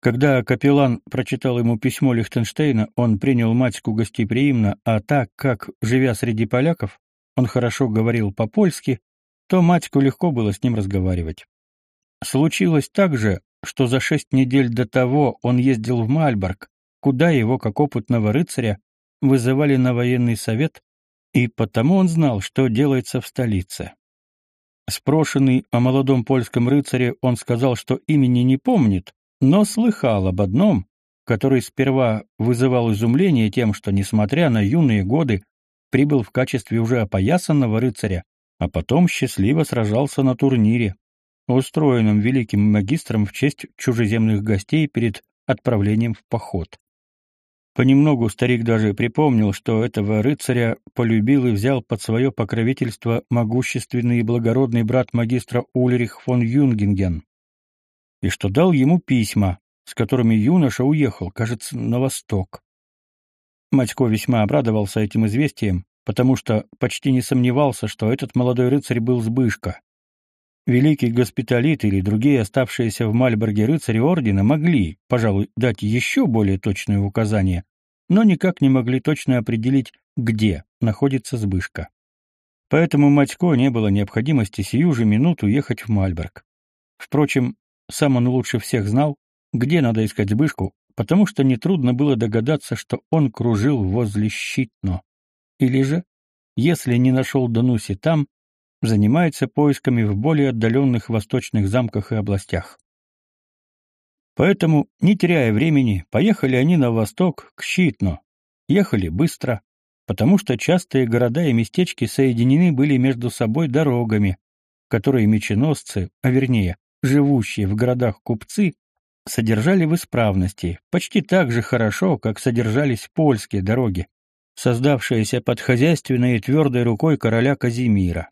Когда капеллан прочитал ему письмо Лихтенштейна, он принял матьку гостеприимно, а так как, живя среди поляков, он хорошо говорил по-польски, то матьку легко было с ним разговаривать. Случилось также, что за шесть недель до того он ездил в Мальборг, куда его, как опытного рыцаря, вызывали на военный совет, и потому он знал, что делается в столице. Спрошенный о молодом польском рыцаре, он сказал, что имени не помнит, но слыхал об одном, который сперва вызывал изумление тем, что, несмотря на юные годы, прибыл в качестве уже опоясанного рыцаря, а потом счастливо сражался на турнире, устроенном великим магистром в честь чужеземных гостей перед отправлением в поход. Понемногу старик даже припомнил, что этого рыцаря полюбил и взял под свое покровительство могущественный и благородный брат магистра Ульрих фон Юнгенген, и что дал ему письма, с которыми юноша уехал, кажется, на восток. Матько весьма обрадовался этим известием, потому что почти не сомневался, что этот молодой рыцарь был Збышка. Великий госпиталит или другие оставшиеся в Мальборге рыцари ордена могли, пожалуй, дать еще более точные указания, но никак не могли точно определить, где находится Збышка. Поэтому Матько не было необходимости сию же минуту ехать в Мальборг. Впрочем, сам он лучше всех знал, где надо искать Збышку, потому что нетрудно было догадаться, что он кружил возле Щитно. Или же, если не нашел Дануси там, занимается поисками в более отдаленных восточных замках и областях. Поэтому, не теряя времени, поехали они на восток, к Щитну. Ехали быстро, потому что частые города и местечки соединены были между собой дорогами, которые меченосцы, а вернее, живущие в городах купцы, содержали в исправности, почти так же хорошо, как содержались польские дороги, создавшиеся под хозяйственной и твердой рукой короля Казимира.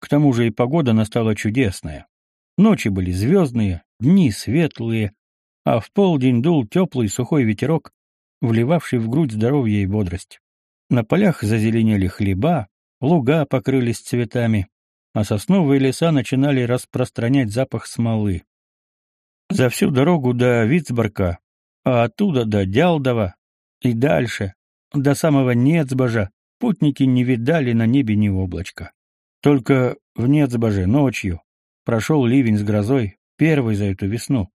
К тому же и погода настала чудесная. Ночи были звездные, дни светлые, а в полдень дул теплый сухой ветерок, вливавший в грудь здоровье и бодрость. На полях зазеленели хлеба, луга покрылись цветами, а сосновые леса начинали распространять запах смолы. За всю дорогу до Вицборка, а оттуда до Дялдова и дальше, до самого Нецбожа, путники не видали на небе ни облачка. Только в Нецбоже ночью прошел ливень с грозой, первый за эту весну.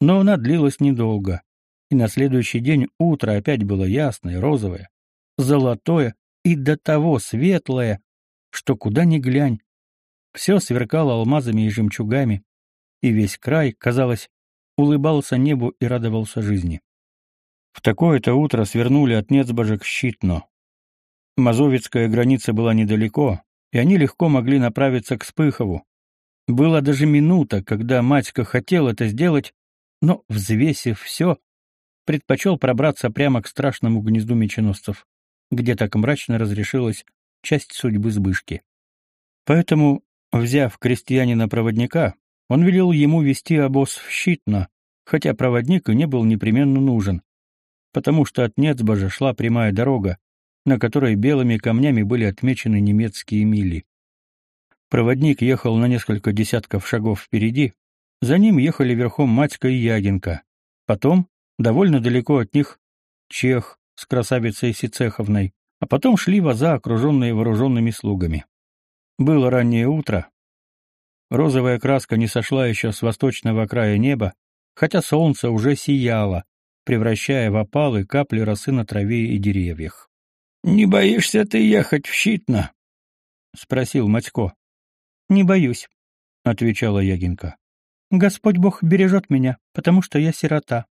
Но она длилась недолго, и на следующий день утро опять было ясное, розовое, золотое и до того светлое, что куда ни глянь, все сверкало алмазами и жемчугами, и весь край, казалось, улыбался небу и радовался жизни. В такое-то утро свернули от Нецбожа к Щитно. Мазовецкая граница была недалеко, и они легко могли направиться к Спыхову. Была даже минута, когда Матька хотел это сделать, но, взвесив все, предпочел пробраться прямо к страшному гнезду меченосцев, где так мрачно разрешилась часть судьбы Збышки. Поэтому, взяв крестьянина-проводника, он велел ему вести обоз в Щитно, хотя проводник и не был непременно нужен, потому что от Нецбожа шла прямая дорога, на которой белыми камнями были отмечены немецкие мили. Проводник ехал на несколько десятков шагов впереди, за ним ехали верхом Матька и Ягинка. Потом, довольно далеко от них, Чех с красавицей Сицеховной, а потом шли воза, окруженные вооруженными слугами. Было раннее утро. Розовая краска не сошла еще с восточного края неба, хотя солнце уже сияло, превращая в опалы капли росы на траве и деревьях. — Не боишься ты ехать в Щитно? — спросил Матько. — Не боюсь, — отвечала Ягинка. Господь Бог бережет меня, потому что я сирота.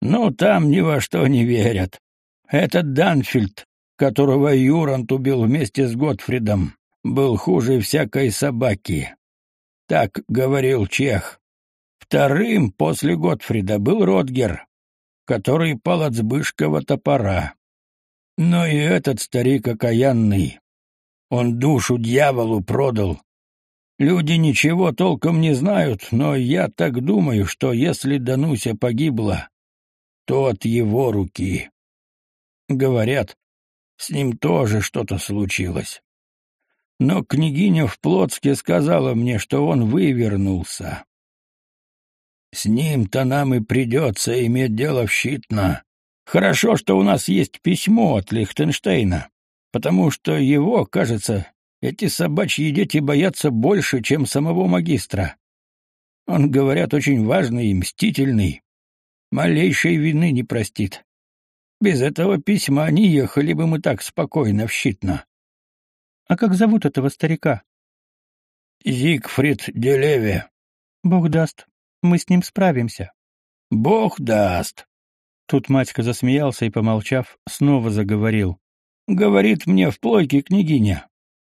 Ну, там ни во что не верят. Этот Данфильд, которого Юрант убил вместе с Готфридом, был хуже всякой собаки. Так говорил Чех. Вторым после Готфрида был Ротгер, который пал от Збышкова топора. Но и этот старик окаянный. Он душу дьяволу продал, Люди ничего толком не знают, но я так думаю, что если Дануся погибла, то от его руки. Говорят, с ним тоже что-то случилось. Но княгиня в Плотске сказала мне, что он вывернулся. С ним-то нам и придется иметь дело в щитно. Хорошо, что у нас есть письмо от Лихтенштейна, потому что его, кажется, эти собачьи дети боятся больше, чем самого магистра. Он, говорят, очень важный и мстительный. Малейшей вины не простит. Без этого письма не ехали бы мы так спокойно в Щитно. — А как зовут этого старика? — Зигфрид Делеве. — Бог даст. Мы с ним справимся. — Бог даст. Тут Матька засмеялся и, помолчав, снова заговорил. — Говорит мне в плойке княгиня.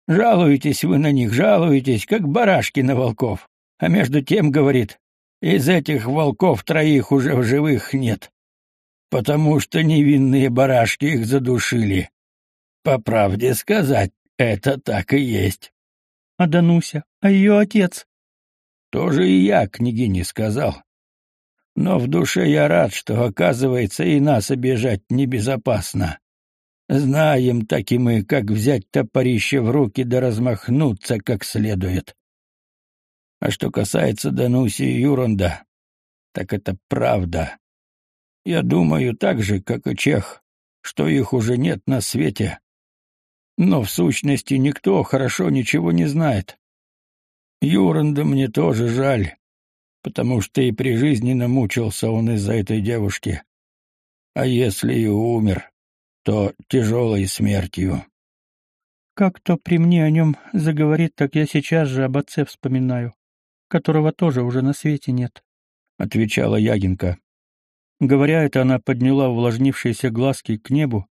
Жалуетесь вы на них, жалуетесь, как барашки на волков. А между тем, говорит, из этих волков троих уже в живых нет. Потому что невинные барашки их задушили. По правде сказать, это так и есть. А Дануся, а ее отец? Тоже и я княгине сказал. Но в душе я рад, что, оказывается, и нас обижать небезопасно. Знаем таки мы, как взять топорище в руки да размахнуться как следует. А что касается Дануси и Юрунда, так это правда. Я думаю так же, как и Чех, что их уже нет на свете. Но в сущности никто хорошо ничего не знает. Юранда мне тоже жаль, потому что и при жизни намучился он из-за этой девушки. А если и умер, то тяжелой смертью. Как то при мне о нем заговорит, так я сейчас же об отце вспоминаю, которого тоже уже на свете нет.
отвечала Ягинка.
Говоря это, она подняла увлажнившиеся глазки к небу,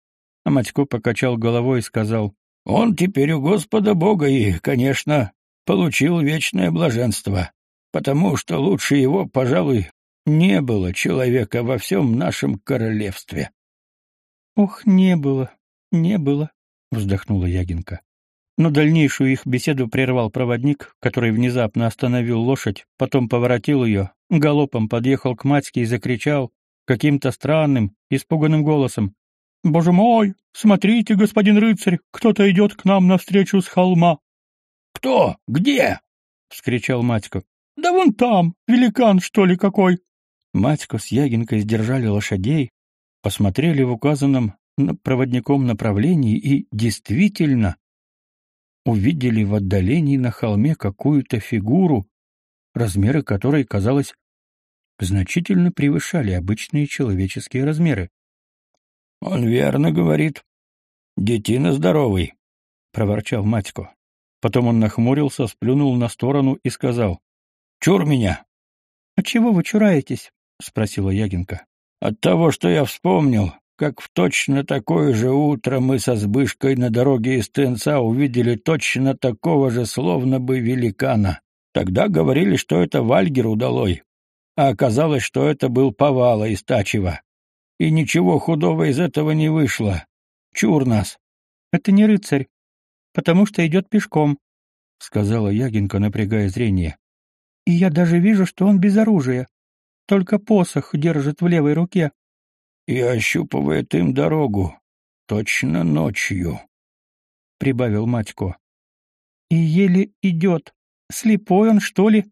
а Матько покачал головой и сказал,
«Он теперь у Господа Бога и, конечно, получил вечное блаженство, потому что лучше его, пожалуй, не было человека во всем нашем королевстве».
«Ох, не было, не было», — вздохнула Ягинка.
Но дальнейшую их беседу прервал проводник, который внезапно остановил лошадь, потом поворотил ее, галопом подъехал к матьке и закричал каким-то странным, испуганным голосом. «Боже мой! Смотрите, господин рыцарь, кто-то идет к нам навстречу с холма!»
«Кто? Где?»
— вскричал Матько.
«Да вон там, великан, что ли, какой!»
Матько с Ягинкой сдержали лошадей, посмотрели в указанном проводником направлении и, действительно, увидели в отдалении на холме какую-то фигуру, размеры которой, казалось, значительно превышали обычные человеческие размеры.
— Он верно говорит. Детина здоровый, — проворчал Матько.
Потом он нахмурился, сплюнул на сторону и сказал. — Чур меня!
— А чего вы чураетесь?
— спросила Ягинка.
— От того, что я вспомнил, как в точно такое же утро мы со Сбышкой на дороге из Тенца увидели точно такого же словно бы великана. Тогда говорили, что это Вальгер удалой, а оказалось, что это был Повала из Тачева. И ничего худого из этого не вышло. Чур нас.
— Это не рыцарь, потому что идет пешком, —
сказала Ягинка, напрягая зрение.
— И я даже вижу, что он без оружия, только посох держит в левой руке
и ощупывает им дорогу. Точно ночью, — прибавил Матько.
— И еле идет. Слепой он, что ли?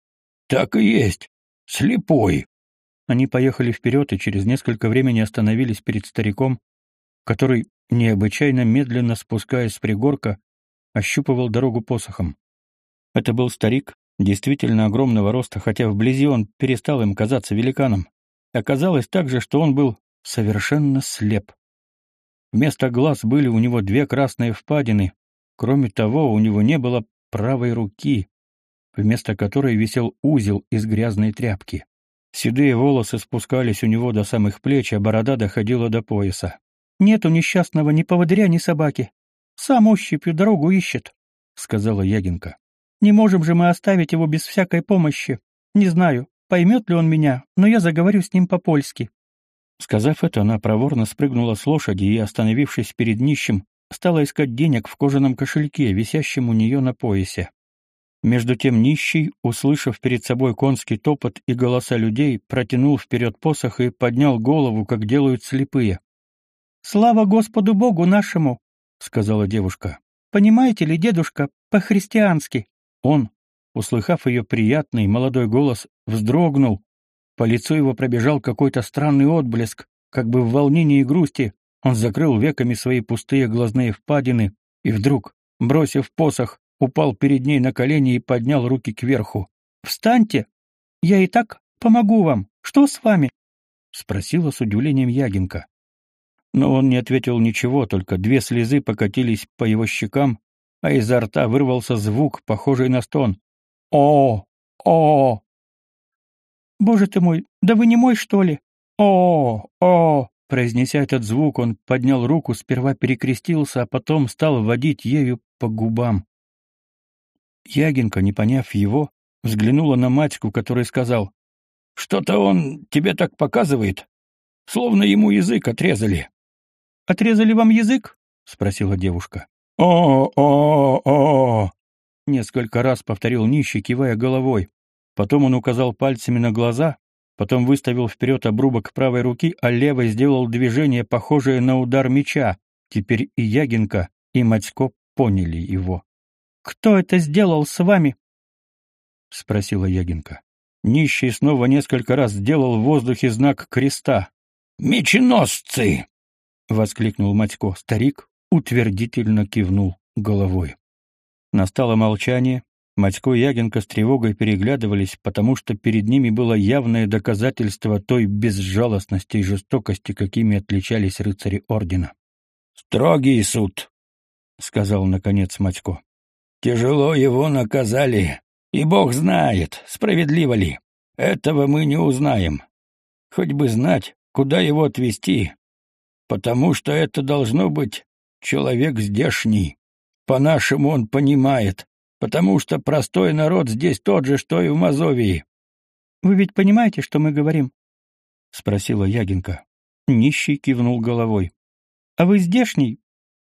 — Так и есть. Слепой.
Они поехали вперед и через несколько времени остановились перед стариком, который, необычайно медленно спускаясь с пригорка, ощупывал дорогу посохом. Это был старик, действительно огромного роста, хотя вблизи он перестал им казаться великаном. Оказалось также, что он был совершенно слеп. Вместо глаз были у него две красные впадины. Кроме того, у него не было правой руки, вместо которой висел узел из грязной тряпки. Седые волосы спускались у него до самых плеч, а борода доходила до пояса.
«Нет у несчастного ни поводыря, ни собаки. Сам ощупью дорогу ищет», — сказала Ягинка. «Не можем же мы оставить его без всякой помощи. Не знаю, поймет ли он меня, но я заговорю с ним по-польски.
Сказав это, она проворно спрыгнула с лошади и, остановившись перед нищим, стала искать денег в кожаном кошельке, висящем у нее на поясе. Между тем нищий, услышав перед собой конский топот и голоса людей, протянул вперед посох и поднял голову, как делают слепые.
«Слава Господу Богу нашему!» — сказала девушка. «Понимаете ли, дедушка, по-христиански?»
Он, услыхав ее приятный молодой голос, вздрогнул, по лицу его пробежал какой-то странный отблеск, как бы в волнении и грусти. Он закрыл веками свои пустые глазные впадины и вдруг, бросив посох, упал перед ней на колени и поднял руки кверху.
«Встаньте! Я и так помогу вам. Что с вами?»
— спросила с удивлением Ягинка. Но он не ответил ничего, только две слезы покатились по его щекам, а изо рта вырвался звук, похожий на стон. «О! О!»
Боже ты мой, да вы не мой, что ли?
О, о, произнеся этот звук, он поднял руку, сперва перекрестился, а потом стал водить ею по губам. Ягинка, не поняв его, взглянула на матьку, который сказал: "Что-то он тебе так показывает, словно ему язык отрезали".
"Отрезали вам язык?"
спросила девушка. "О, о, о!" несколько раз повторил нищий, кивая головой. Потом он указал пальцами на глаза, потом выставил вперед обрубок правой руки, а левой сделал движение, похожее на удар меча. Теперь и Ягинка, и Матько поняли его.
«Кто это сделал с вами?»
— спросила Ягинка. Нищий снова несколько раз сделал в воздухе знак креста.
«Меченосцы!»
— воскликнул Матько. Старик утвердительно кивнул головой. Настало молчание, Матько и Ягинка с тревогой переглядывались, потому что перед ними было явное доказательство той безжалостности и жестокости, какими отличались рыцари ордена.
«Строгий суд», — сказал наконец Матько. «Тяжело его наказали, и бог знает, справедливо ли. этого мы не узнаем. Хоть бы знать, куда его отвезти, потому что это должно быть человек здешний. По-нашему он понимает, потому что простой народ здесь тот же, что и в Мазовии.
Вы ведь понимаете, что мы говорим?
спросила Ягинка. Нищий кивнул головой.
А вы здешний?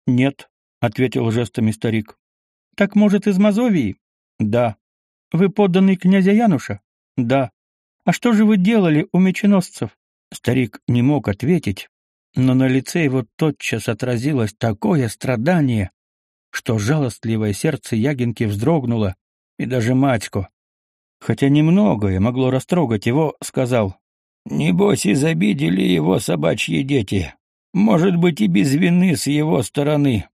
Нет, ответил жестами старик.
Так может из Мазовии?
Да.
Вы подданный князя Януша?
Да.
А что же вы делали у меченосцев?
Старик не мог ответить, но на лице его тотчас отразилось такое страдание, что жалостливое сердце Ягинки вздрогнуло, и даже матько, хотя немногое могло растрогать его, сказал,
«Небось, изобидели его собачьи дети. Может быть, и без вины с его стороны».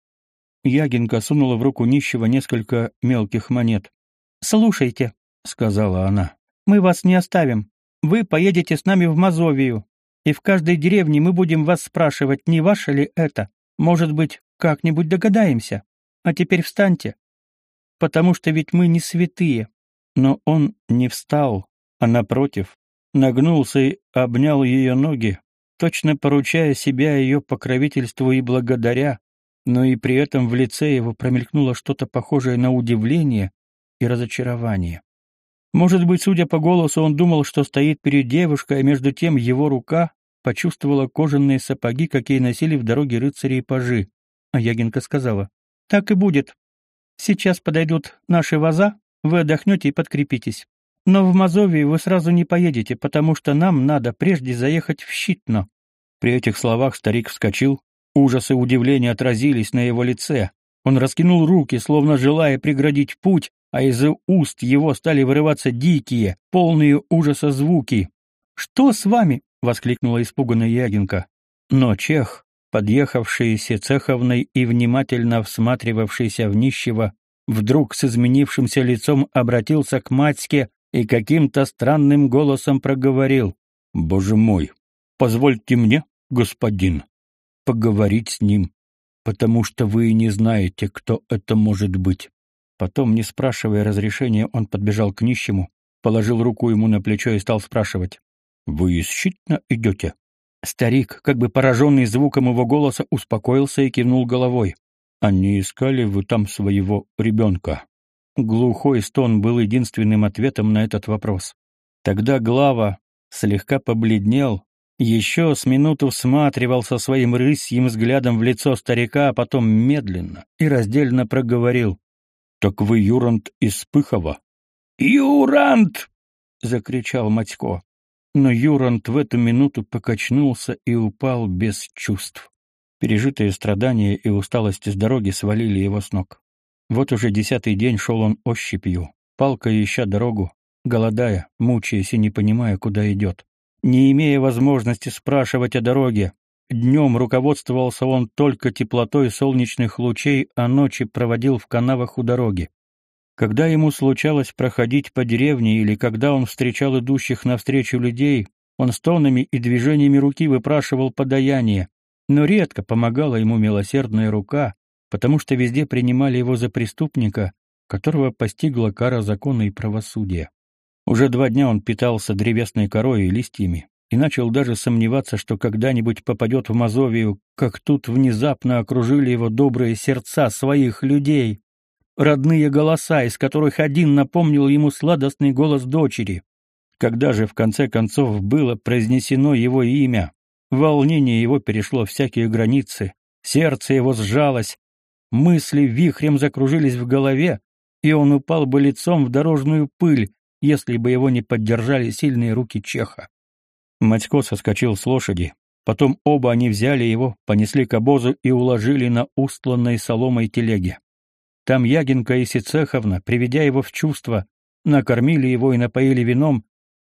Ягинка сунула в руку нищего несколько мелких монет.
«Слушайте», —
сказала она, —
«мы вас не оставим. Вы поедете с нами в Мазовию, и в каждой деревне мы будем вас спрашивать, не ваше ли это. Может быть, как-нибудь догадаемся. А теперь встаньте, потому что ведь мы не святые».
Но он не встал, а напротив, нагнулся и обнял ее ноги, точно поручая себя ее покровительству и благодаря, но и при этом в лице его промелькнуло что-то похожее на удивление и разочарование. Может быть, судя по голосу, он думал, что стоит перед девушкой, а между тем его рука почувствовала кожаные сапоги, какие носили в дороге рыцари и пажи. А Ягинка сказала, «Так и будет. Сейчас подойдут наши ваза, вы отдохнете и подкрепитесь. Но в Мазовии вы сразу не поедете, потому что нам надо прежде заехать в Щитно». При этих словах старик вскочил, ужас и удивление отразились на его лице. Он раскинул руки, словно желая преградить путь, а из уст его стали вырываться дикие, полные ужаса звуки. «Что с вами?» — воскликнула испуганная Ягинка. Но чех, подъехавшийся цеховной и внимательно всматривавшийся в нищего, вдруг с изменившимся лицом обратился к матьке и каким-то странным голосом проговорил. «Боже мой, позвольте мне, господин, поговорить с ним, потому что вы не знаете, кто это может быть». Потом, не спрашивая разрешения, он подбежал к нищему, положил руку ему на плечо и стал спрашивать. «Вы исчитно идете?» Старик, как бы пораженный звуком его голоса, успокоился и кивнул головой. «А не искали вы там своего ребенка?» Глухой стон был единственным ответом на этот вопрос. Тогда глава слегка побледнел, еще с минуту всматривался своим рысьим взглядом в лицо старика, а потом медленно и раздельно проговорил. «Так вы Юрант из Пыхова?»
«Юрант!»
— закричал Матько. Но Юрант в эту минуту покачнулся и упал без чувств. Пережитые страдания и усталость с дороги свалили его с ног. Вот уже десятый день шел он ощупью, палкой ища дорогу, голодая, мучаясь и не понимая, куда идет. Не имея возможности спрашивать о дороге, днем руководствовался он только теплотой солнечных лучей, а ночи проводил в канавах у дороги. Когда ему случалось проходить по деревне или когда он встречал идущих навстречу людей, он стонами и движениями руки выпрашивал подаяние, но редко помогала ему милосердная рука, потому что везде принимали его за преступника, которого постигла кара закона и правосудия. Уже два дня он питался древесной корой и листьями и начал даже сомневаться, что когда-нибудь попадет в Мазовию, как тут внезапно окружили его добрые сердца своих людей, родные голоса, из которых один напомнил ему сладостный голос дочери. Когда же в конце концов было произнесено его имя, волнение его перешло всякие границы, сердце его сжалось, Мысли вихрем закружились в голове, и он упал бы лицом в дорожную пыль, если бы его не поддержали сильные руки Чеха. Матько соскочил с лошади. Потом оба они взяли его, понесли к обозу и уложили на устланной соломой телеге. Там Ягинка и Сицеховна, приведя его в чувство, накормили его и напоили вином,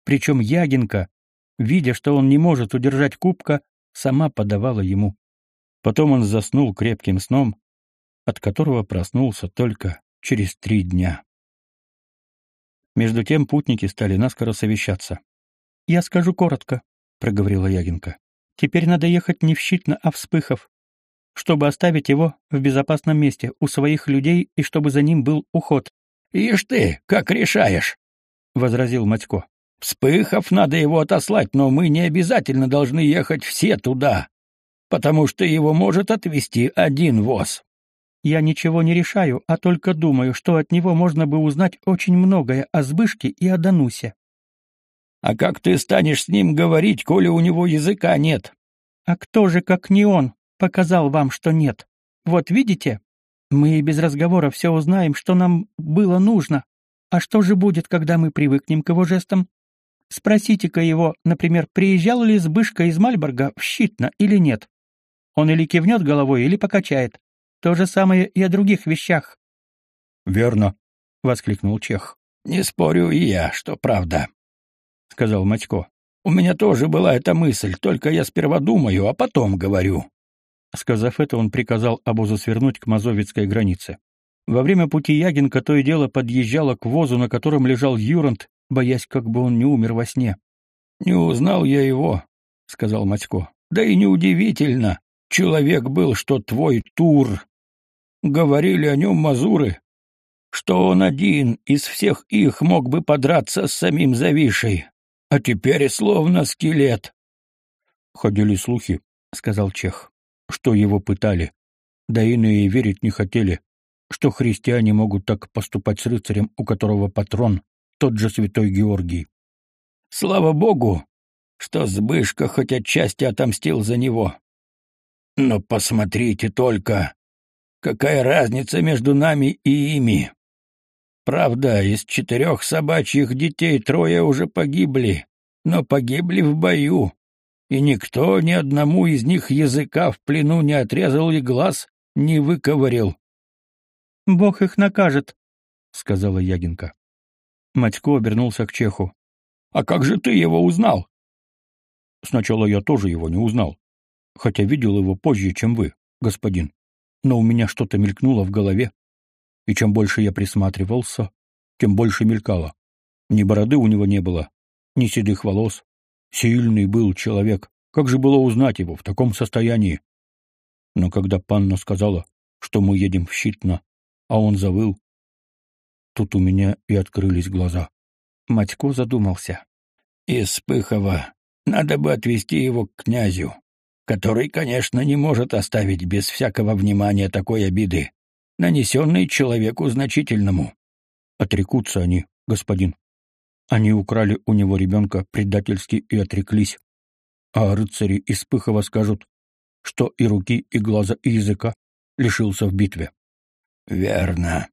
причем Ягинка, видя, что он не может удержать кубка, сама подавала ему. Потом он заснул крепким сном, от которого проснулся только через три дня. Между тем путники стали наскоро совещаться. «Я скажу коротко», — проговорила Ягинка. «Теперь надо ехать не в Щитно, а в Вспыхов, чтобы оставить его в безопасном месте у своих людей и чтобы за ним был уход».
«Ишь ты, как решаешь!»
— возразил Матько.
Вспыхов надо его отослать, но мы не обязательно должны ехать все туда, потому что его может отвезти один воз.
Я ничего не решаю, а только думаю, что от него можно бы узнать очень многое о Збышке и о Данусе.
А как ты станешь с ним говорить, коли у него языка нет?
А кто же, как не он, показал вам, что нет? Вот видите? Мы и без разговора все узнаем, что нам было нужно. А что же будет, когда мы привыкнем к его жестам? Спросите-ка его, например, приезжал ли Збышка из Мальборга в Щитно или нет. Он или кивнет головой, или покачает. То же самое и о других вещах.
Верно, воскликнул Чех.
Не спорю и я, что правда, сказал Матько. У меня тоже была эта мысль, только я сперва думаю, а потом говорю.
Сказав это, он приказал обозу свернуть к Мазовецкой границе. Во время пути Ягинка то и дело подъезжала к возу, на котором лежал Юрант, боясь, как бы он не умер во сне.
«Не узнал я его», — сказал Матько. «Да и неудивительно. Человек был, что твой тур говорили о нем мазуры, что он один из всех их мог бы подраться с самим Завишей, а теперь словно скелет.
Ходили слухи, сказал Чех, что его пытали, да иные верить не хотели, что христиане могут так поступать с рыцарем, у которого патрон тот же святой Георгий.
Слава богу, что Збышка хоть отчасти отомстил за него. Но посмотрите только, Какая разница между нами и ими? Правда, из четырех собачьих детей трое уже погибли, но погибли в бою, и никто ни одному из них языка в плену не отрезал и глаз не выковырил.
— Бог их накажет, —
сказала Ягинка. Матько обернулся к Чеху.
— А как же ты его узнал?
— Сначала я тоже его не узнал, хотя видел его позже, чем вы, господин но у меня что-то мелькнуло в голове, и чем больше я присматривался, тем больше мелькало. Ни бороды у него не было, ни седых волос. Сильный был человек. Как же было узнать его в таком состоянии? Но когда панна сказала, что мы едем в Щитно, а он завыл, тут у меня и открылись глаза.
Матько задумался.
«Из Пыхова надо бы отвезти его к князю который, конечно, не может оставить без всякого внимания такой обиды, нанесенной человеку значительному.
Отрекутся они, господин. Они украли у него ребенка предательски и отреклись. А рыцари из Пыхова скажут, что и руки, и глаза, и языка лишился в битве.
— Верно,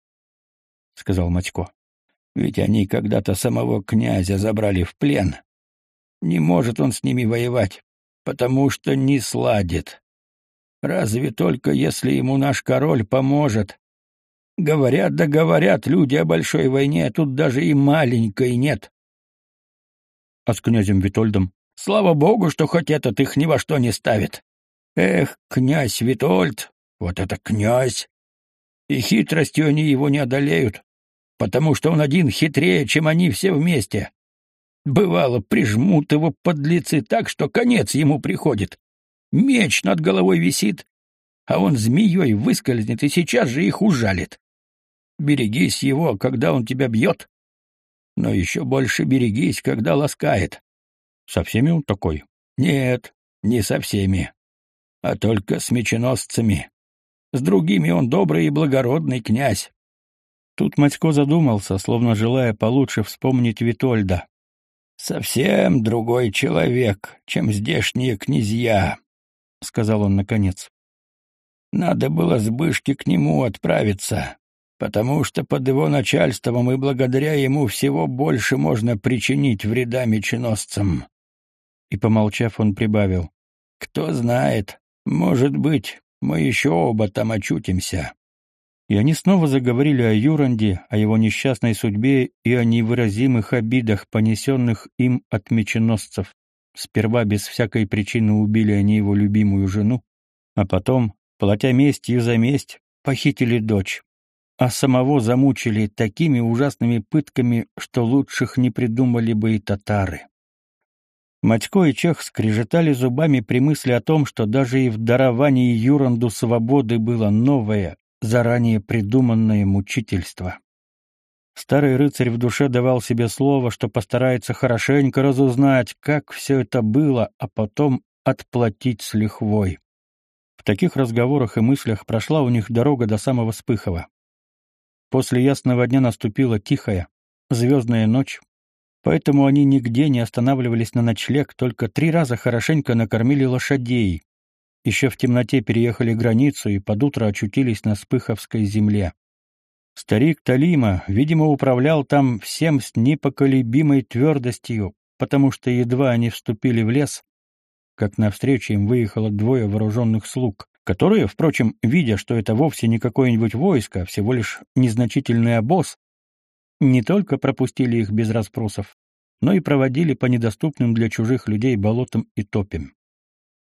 — сказал Матько. — Ведь они когда-то самого князя забрали в плен. Не может он с ними воевать потому что не сладит. Разве только если ему наш король поможет. Говорят да говорят люди о большой войне, а тут даже и маленькой нет.
А с князем Витольдом?
Слава богу, что хоть этот их ни во что не ставит. Эх, князь Витольд, вот это князь! И хитростью они его не одолеют, потому что он один хитрее, чем они все вместе. Бывало, прижмут его подлецы так, что конец ему приходит. Меч над головой висит, а он змеей выскользнет и сейчас же их ужалит. Берегись его, когда он тебя бьет, но еще больше берегись, когда ласкает.
Со всеми он такой?
Нет, не со всеми, а только с меченосцами. С другими он добрый и благородный князь.
Тут Матько задумался, словно желая получше вспомнить Витольда.
Совсем другой человек, чем здешние князья, — сказал он наконец. Надо было с Бышки к нему отправиться, потому что под его начальством и благодаря ему всего больше можно причинить вреда меченосцам.
И, помолчав, он прибавил.
Кто знает, может быть, мы еще оба там очутимся
и они снова заговорили о Юранде, о его несчастной судьбе и о невыразимых обидах, понесенных им от меченосцев. Сперва без всякой причины убили они его любимую жену, а потом, платя местью за месть, похитили дочь, а самого замучили такими ужасными пытками, что лучших не придумали бы и татары. Матько и Чех скрежетали зубами при мысли о том, что даже и в даровании Юранду свободы было новое, заранее придуманное мучительство. Старый рыцарь в душе давал себе слово, что постарается хорошенько разузнать, как все это было, а потом отплатить с лихвой. В таких разговорах и мыслях прошла у них дорога до самого Спыхова. После ясного дня наступила тихая, звездная ночь, поэтому они нигде не останавливались на ночлег, только три раза хорошенько накормили лошадей. Еще в темноте переехали границу и под утро очутились на Спыховской земле. Старик Талима, видимо, управлял там всем с непоколебимой твердостью, потому что едва они вступили в лес, как навстречу им выехало двое вооруженных слуг, которые, впрочем, видя, что это вовсе не какое-нибудь войско, а всего лишь незначительный обоз, не только пропустили их без расспросов, но и проводили по недоступным для чужих людей болотам и топям.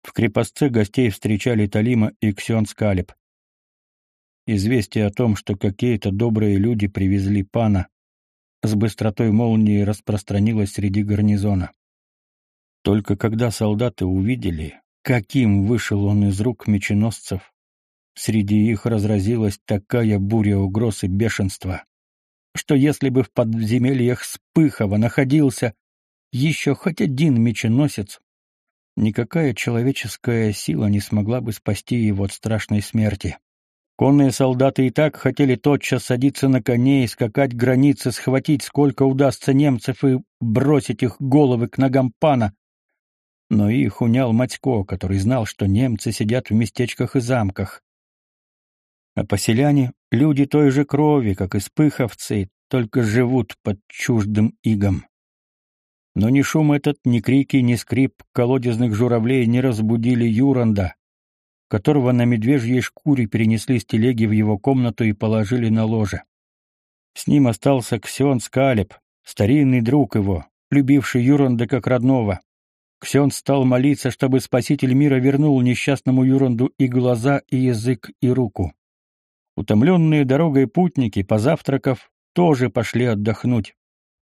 В крепостце гостей встречали Талима и Ксен Скалеб. Известие о том, что какие-то добрые люди привезли пана, с быстротой молнии распространилось среди гарнизона. Только когда солдаты увидели, каким вышел он из рук меченосцев, среди их разразилась такая буря угроз и бешенства, что если бы в подземельях Спыхова находился еще хоть один меченосец, никакая человеческая сила не смогла бы спасти его от страшной смерти. Конные солдаты и так хотели тотчас садиться на коней, скакать границы, схватить сколько удастся немцев и бросить их головы к ногам пана. Но их унял Матько, который знал, что немцы сидят в местечках и замках. А поселяне — люди той же крови, как и спыховцы, только живут под чуждым игом. Но ни шум этот, ни крики, ни скрип колодезных журавлей не разбудили Юранда, которого на медвежьей шкуре перенесли с телеги в его комнату и положили на ложе. С ним остался Ксен Скалеб, старинный друг его, любивший Юранда как родного. Ксен стал молиться, чтобы Спаситель мира вернул несчастному Юранду и глаза, и язык, и руку. Утомленные дорогой путники, позавтракав, тоже пошли отдохнуть.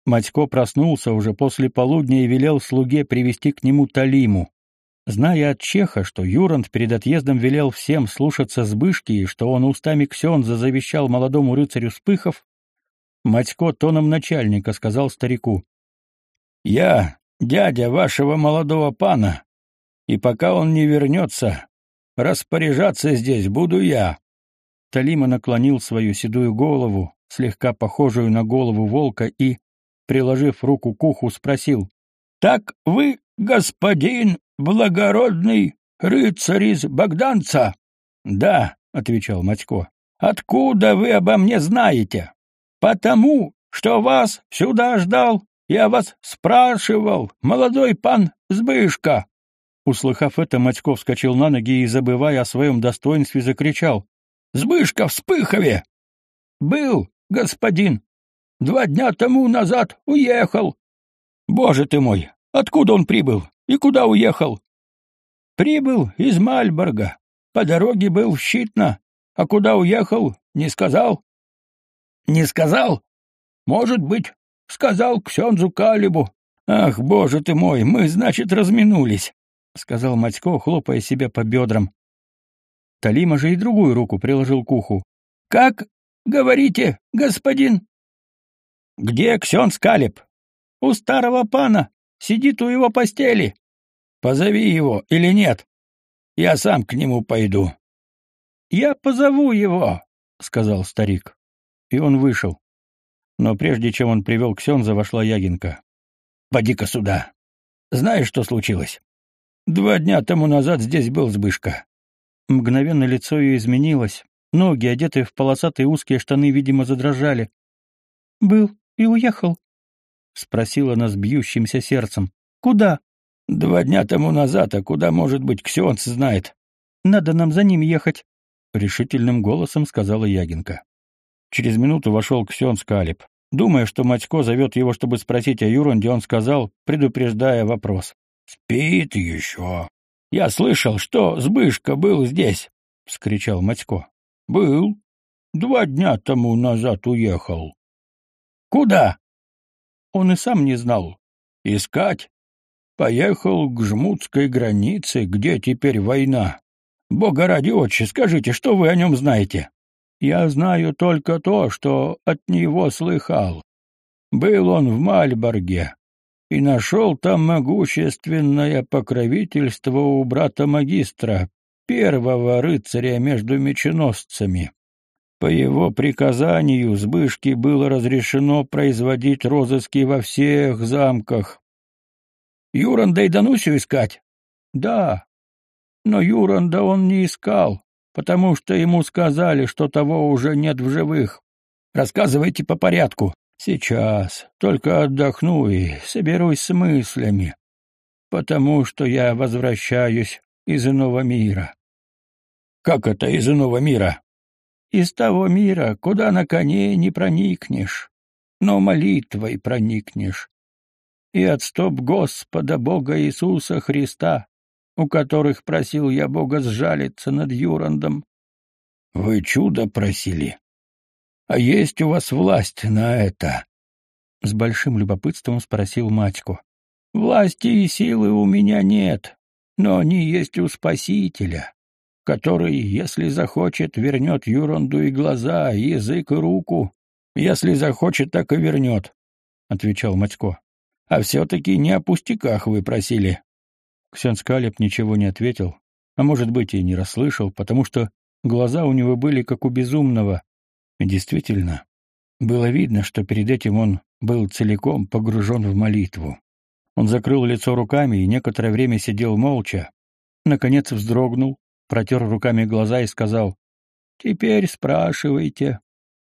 Матько проснулся уже после полудня и велел слуге привести к нему Талиму. Зная от Чеха, что Юранд перед отъездом велел всем слушаться Збышки и что он устами Ксенза завещал молодому рыцарю Спыхов, Матько тоном начальника сказал старику. «Я дядя вашего молодого пана, и пока он не вернется, распоряжаться здесь буду я». Талима наклонил свою седую голову, слегка похожую на голову волка, и, приложив руку к уху, спросил. «Так вы, господин благородный рыцарь из Богданца? Да, отвечал Матько. Откуда вы обо мне знаете? Потому, что вас сюда ждал, я вас спрашивал, молодой пан Збышка. Услыхав это, Матько вскочил на ноги и, забывая о своем достоинстве, закричал. «Збышка в Спыхове!» «Был, господин. Два дня тому назад уехал. Боже ты мой, откуда он прибыл? И куда уехал? Прибыл из Мальборга. По дороге был в Щитно. А куда уехал, не сказал? Не сказал? Может быть, сказал Ксензу Калибу. Ах, боже ты мой, мы, значит, разминулись, сказал Матько, хлопая себя по бедрам. Талима же и другую руку приложил к уху. Как говорите, господин? Где Ксенз Калиб? У старого пана. Сидит у его постели. Позови его или нет? Я сам к нему пойду. Я позову его, сказал старик. И он вышел. Но прежде чем он привел Ксенза, вошла Ягинка. Поди-ка сюда. Знаешь, что случилось? Два дня тому назад здесь был Збышка. Мгновенно лицо ее изменилось. Ноги, одетые в полосатые узкие штаны, видимо, задрожали. «Был и уехал», — спросила она с бьющимся сердцем. «Куда?» «Два дня тому назад, а куда, может быть, Ксионц знает?» «Надо нам за ним ехать», — решительным голосом сказала Ягинка. Через минуту вошел Ксенц Калиб. Думая, что Матько зовет его, чтобы спросить о Юранде, он сказал, предупреждая вопрос. «Спит еще. Я слышал, что Збышка был здесь», — вскричал Матько. «Был. Два дня тому назад уехал». «Куда?» Он и сам не знал. Искать? Поехал к жмутской границе, где теперь война. Бога ради, отче, скажите, что вы о нем знаете?
Я знаю только то, что от него слыхал. Был он в Мальборге и нашел там могущественное покровительство у брата-магистра, первого рыцаря между меченосцами. По его приказанию Збышке было разрешено производить розыски во всех замках. Юранда и Данусю искать? Да. Но Юранда он не искал, потому что ему сказали, что того уже нет в живых. Рассказывайте по порядку. Сейчас. Только отдохну и соберусь с мыслями. Потому что я возвращаюсь из иного мира. Как это из иного мира? Из того мира, куда на коне не проникнешь, но молитвой проникнешь. И от стоп Господа Бога Иисуса Христа, у которых просил я Бога сжалиться над Юрандом. Вы чудо просили. А есть у вас власть на это? С большим любопытством спросил Матько. Власти и силы у меня нет, но они есть у Спасителя который, если захочет, вернет Юронду и глаза, и язык, и руку. Если захочет, так и вернет, — отвечал Матько. — А все-таки не о пустяках вы просили. Ксен Скалеб ничего не ответил, а, может быть, и не расслышал, потому что глаза у него были как у безумного. И действительно, было видно, что перед этим он был целиком погружен в молитву. Он закрыл лицо руками и некоторое время сидел молча, наконец вздрогнул, протер руками глаза и сказал, «Теперь спрашивайте».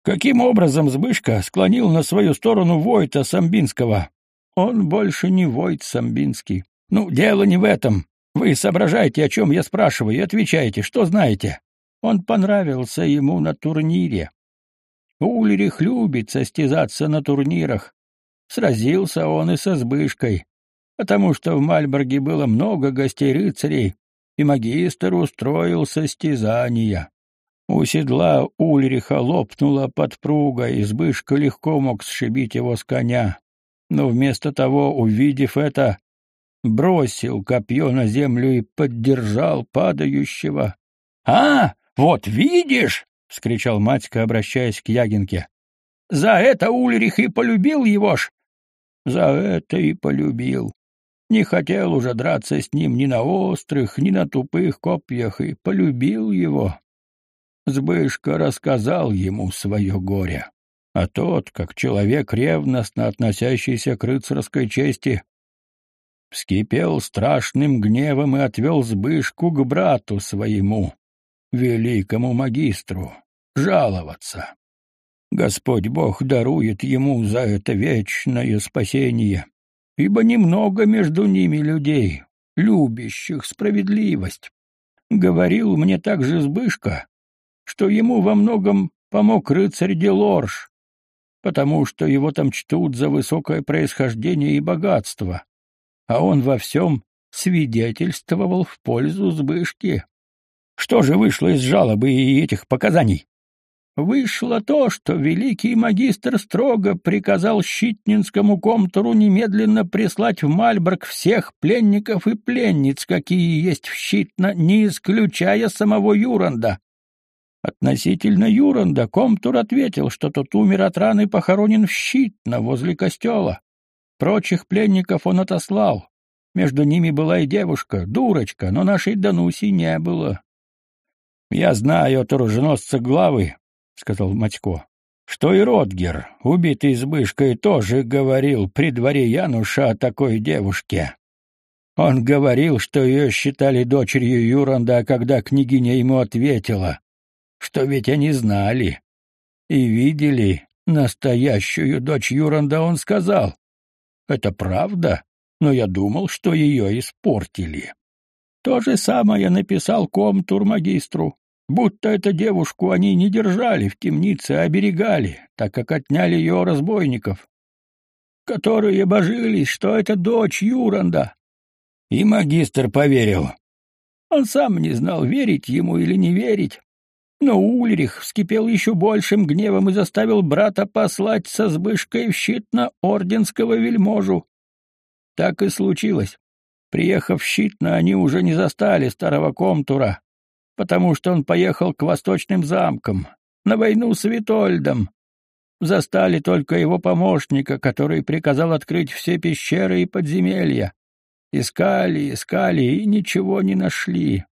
Каким образом Збышка склонил на свою сторону Войта Самбинского? Он больше не Войт Самбинский. Ну, дело не в этом. Вы соображаете, о чем я спрашиваю, и отвечаете, что знаете. Он понравился ему на турнире. Ульрих любит состязаться на турнирах. Сразился он и со Збышкой, потому что в Мальборге было много гостей-рыцарей, и магистр устроил состязания. У седла Ульриха лопнула подпруга, и Збышка легко мог сшибить его с коня. Но вместо того, увидев это, бросил копье на землю и поддержал падающего. — А, вот видишь! — вскричал Матька, обращаясь к Ягинке. — За это Ульрих и полюбил его ж! — За это и полюбил. Не хотел уже драться с ним ни на острых, ни на тупых копьях и полюбил его. Збышка рассказал ему свое горе, а тот, как человек ревностно относящийся к рыцарской чести, вскипел страшным гневом и отвел Збышку к брату своему, великому магистру, жаловаться. Господь Бог дарует ему за это вечное спасение ибо немного между ними людей, любящих справедливость. Говорил мне также Збышка, что ему во многом помог рыцарь Делорж, потому что его там чтут за высокое происхождение и богатство, а он во всем свидетельствовал в пользу Збышки. Что же вышло из жалобы и этих показаний? Вышло то, что великий магистр строго приказал щитнинскому комтуру немедленно прислать в Мальборг всех пленников и пленниц, какие есть в Щитно, не исключая самого Юранда. Относительно Юранда комтур ответил, что тот умер от раны похоронен в Щитно, возле костела. Прочих пленников он отослал. Между ними была и девушка, дурочка, но нашей Дануси не было. Я знаю от оруженосца главы, — сказал Матько, — что и Ротгер, убитый избышкой, тоже говорил при дворе Януша о такой девушке. Он говорил, что ее считали дочерью Юранда, а когда княгиня ему ответила, что ведь они знали и видели настоящую дочь Юранда, он сказал, «Это правда, но я думал, что ее испортили». То же самое написал комтур-магистру будто эту девушку они не держали в темнице, а оберегали, так как отняли ее разбойников, которые божились, что это дочь Юранда. И магистр поверил. Он сам не знал, верить ему или не верить. Но Ульрих вскипел еще большим гневом и заставил брата послать со сбышкой в щит на орденского вельможу. Так и случилось. Приехав в Щитно, они уже не застали старого комтура, потому что он поехал к восточным замкам, на войну с Витольдом. Застали только его помощника, который приказал открыть все пещеры и подземелья. Искали, искали и ничего не нашли.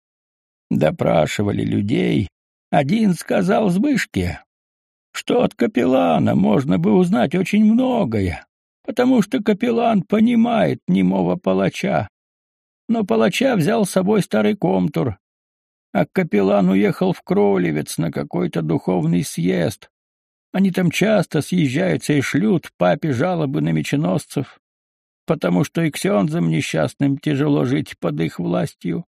Допрашивали людей. Один сказал Збышке, что от капеллана можно бы узнать очень многое, потому что капеллан понимает немого палача. Но палача взял с собой старый комтур, а капеллан уехал в Кролевец на какой-то духовный съезд. Они там часто съезжаются и шлют папе жалобы на меченосцев потому что и ксензам несчастным тяжело жить под их властью.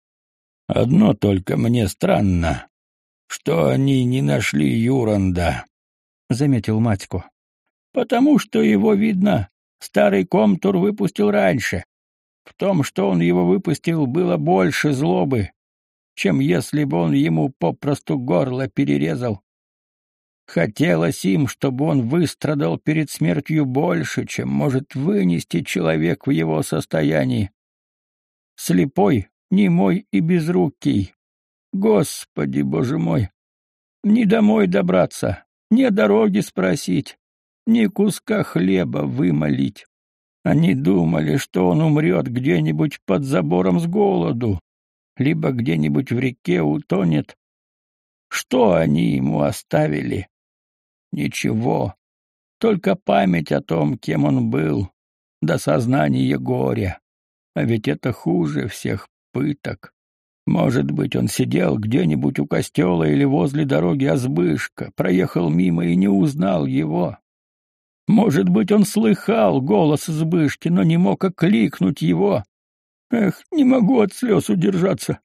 Одно только мне странно, что они не нашли Юранда, — заметил Матько. — Потому что его, видно, старый комтур выпустил раньше. В том, что он его выпустил, было больше злобы, чем если бы он ему попросту горло перерезал. Хотелось им, чтобы он выстрадал перед смертью больше, чем может вынести человек в его состоянии. Слепой, немой и безрукий. Господи, боже мой! Ни домой добраться, ни дороги спросить, ни куска хлеба вымолить. Они думали, что он умрет где-нибудь под забором с голоду, либо где-нибудь в реке утонет. Что они ему оставили? Ничего, только память о том, кем он был, до сознания горя. А ведь это хуже всех пыток. Может быть, он сидел где-нибудь у костела или возле дороги Азбышка, проехал мимо и не узнал его. Может быть, он слыхал голос Збышки, но не мог окликнуть его. Эх, не могу от слез удержаться.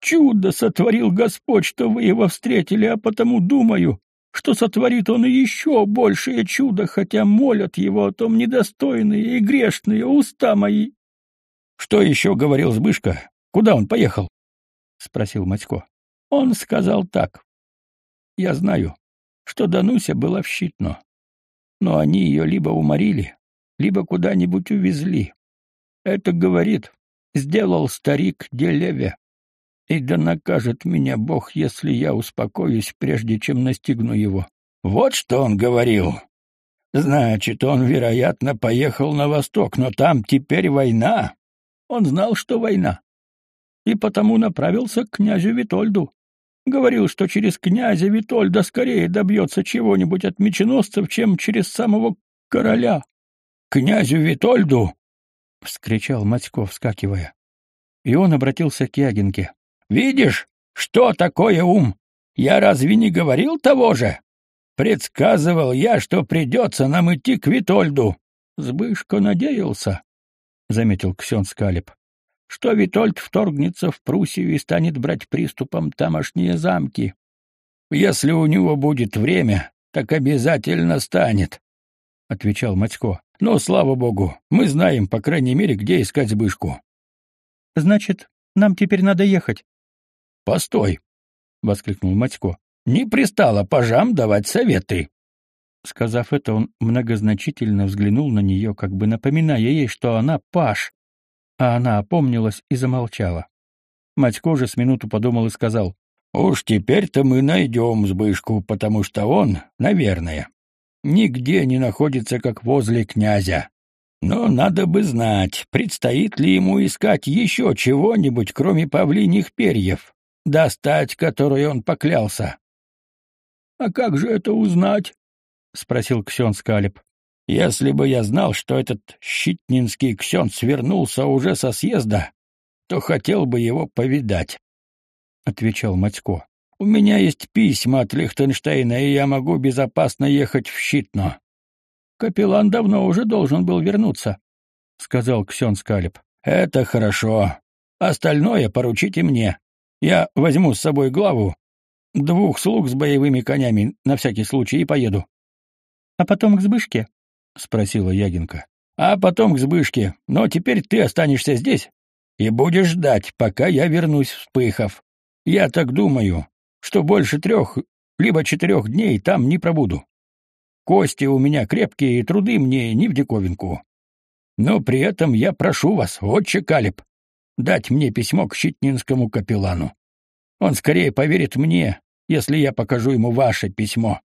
Чудо сотворил Господь, что вы его встретили, а потому думаю, что сотворит он и еще большее чудо, хотя молят его о том недостойные и грешные уста мои. — Что еще говорил Збышка? Куда он поехал? — спросил Матько. Он сказал так. Я знаю, что Дануся была в Щитно, но они ее либо уморили, либо куда-нибудь увезли. Это, говорит, сделал старик Делеве. И да накажет меня Бог, если я успокоюсь, прежде чем настигну его. Вот что он говорил. Значит, он, вероятно, поехал на восток, но там теперь война. Он знал, что война. И потому направился к князю Витольду. Говорил, что через князя Витольда скорее добьется чего-нибудь от меченосцев, чем через самого короля. — Князю Витольду! — вскричал Матько, вскакивая. И он обратился к Ягинке. Видишь, что такое ум? Я разве не говорил того же? Предсказывал я, что придется нам идти к Витольду. Збышко надеялся, — заметил Ксен Скалеб, — что Витольд вторгнется в Пруссию и станет брать приступом тамошние замки. Если у него будет время, так обязательно станет, — отвечал Матько. Но, слава богу, мы знаем, по крайней мере, где искать Збышку.
— Значит, нам теперь надо ехать,
Постой, воскликнул Матько. Не пристало пажам давать советы.
Сказав это, он многозначительно взглянул на нее, как бы напоминая ей, что она паж, а она опомнилась и замолчала. Матько же с минуту подумал и сказал,
«Уж теперь-то мы найдем Збышку, потому что он, наверное, нигде не находится, как возле князя. Но надо бы знать, предстоит ли ему искать еще чего-нибудь, кроме павлиньих перьев, достать которой он поклялся. — А как же это узнать? — спросил Ксен Скалеб. — Если бы я знал, что этот щитнинский Ксен свернулся уже со съезда, то хотел бы его повидать, — отвечал Матько. — У меня есть письма от Лихтенштейна, и я могу безопасно ехать в Щитно. — Капеллан давно уже должен был вернуться, — сказал Ксен Скалеб. — Это хорошо. Остальное поручите мне. Я возьму с собой главу, двух слуг с боевыми конями на всякий случай и поеду.
— А потом к Збышке?
— спросила Ягинка. — А потом к Збышке. Но теперь ты останешься здесь и будешь ждать, пока я вернусь, вспыхав. Я так думаю, что больше трех, либо четырех дней там не пробуду. Кости у меня крепкие, и труды мне не в диковинку. Но при этом я прошу вас, отче Калиб, дать мне письмо к щитнинскому капеллану. Он скорее поверит мне, если я покажу ему ваше письмо.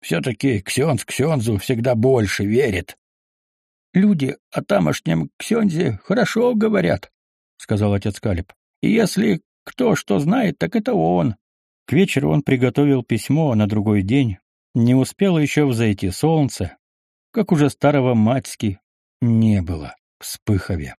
Все-таки Ксенз Ксензу всегда больше верит. Люди о тамошнем Ксензе хорошо говорят, — сказал отец Калиб. И если кто что знает, так это он.
К вечеру он приготовил письмо, а на другой день не успело еще взойти солнце, как уже старого матьски не было в Спыхове.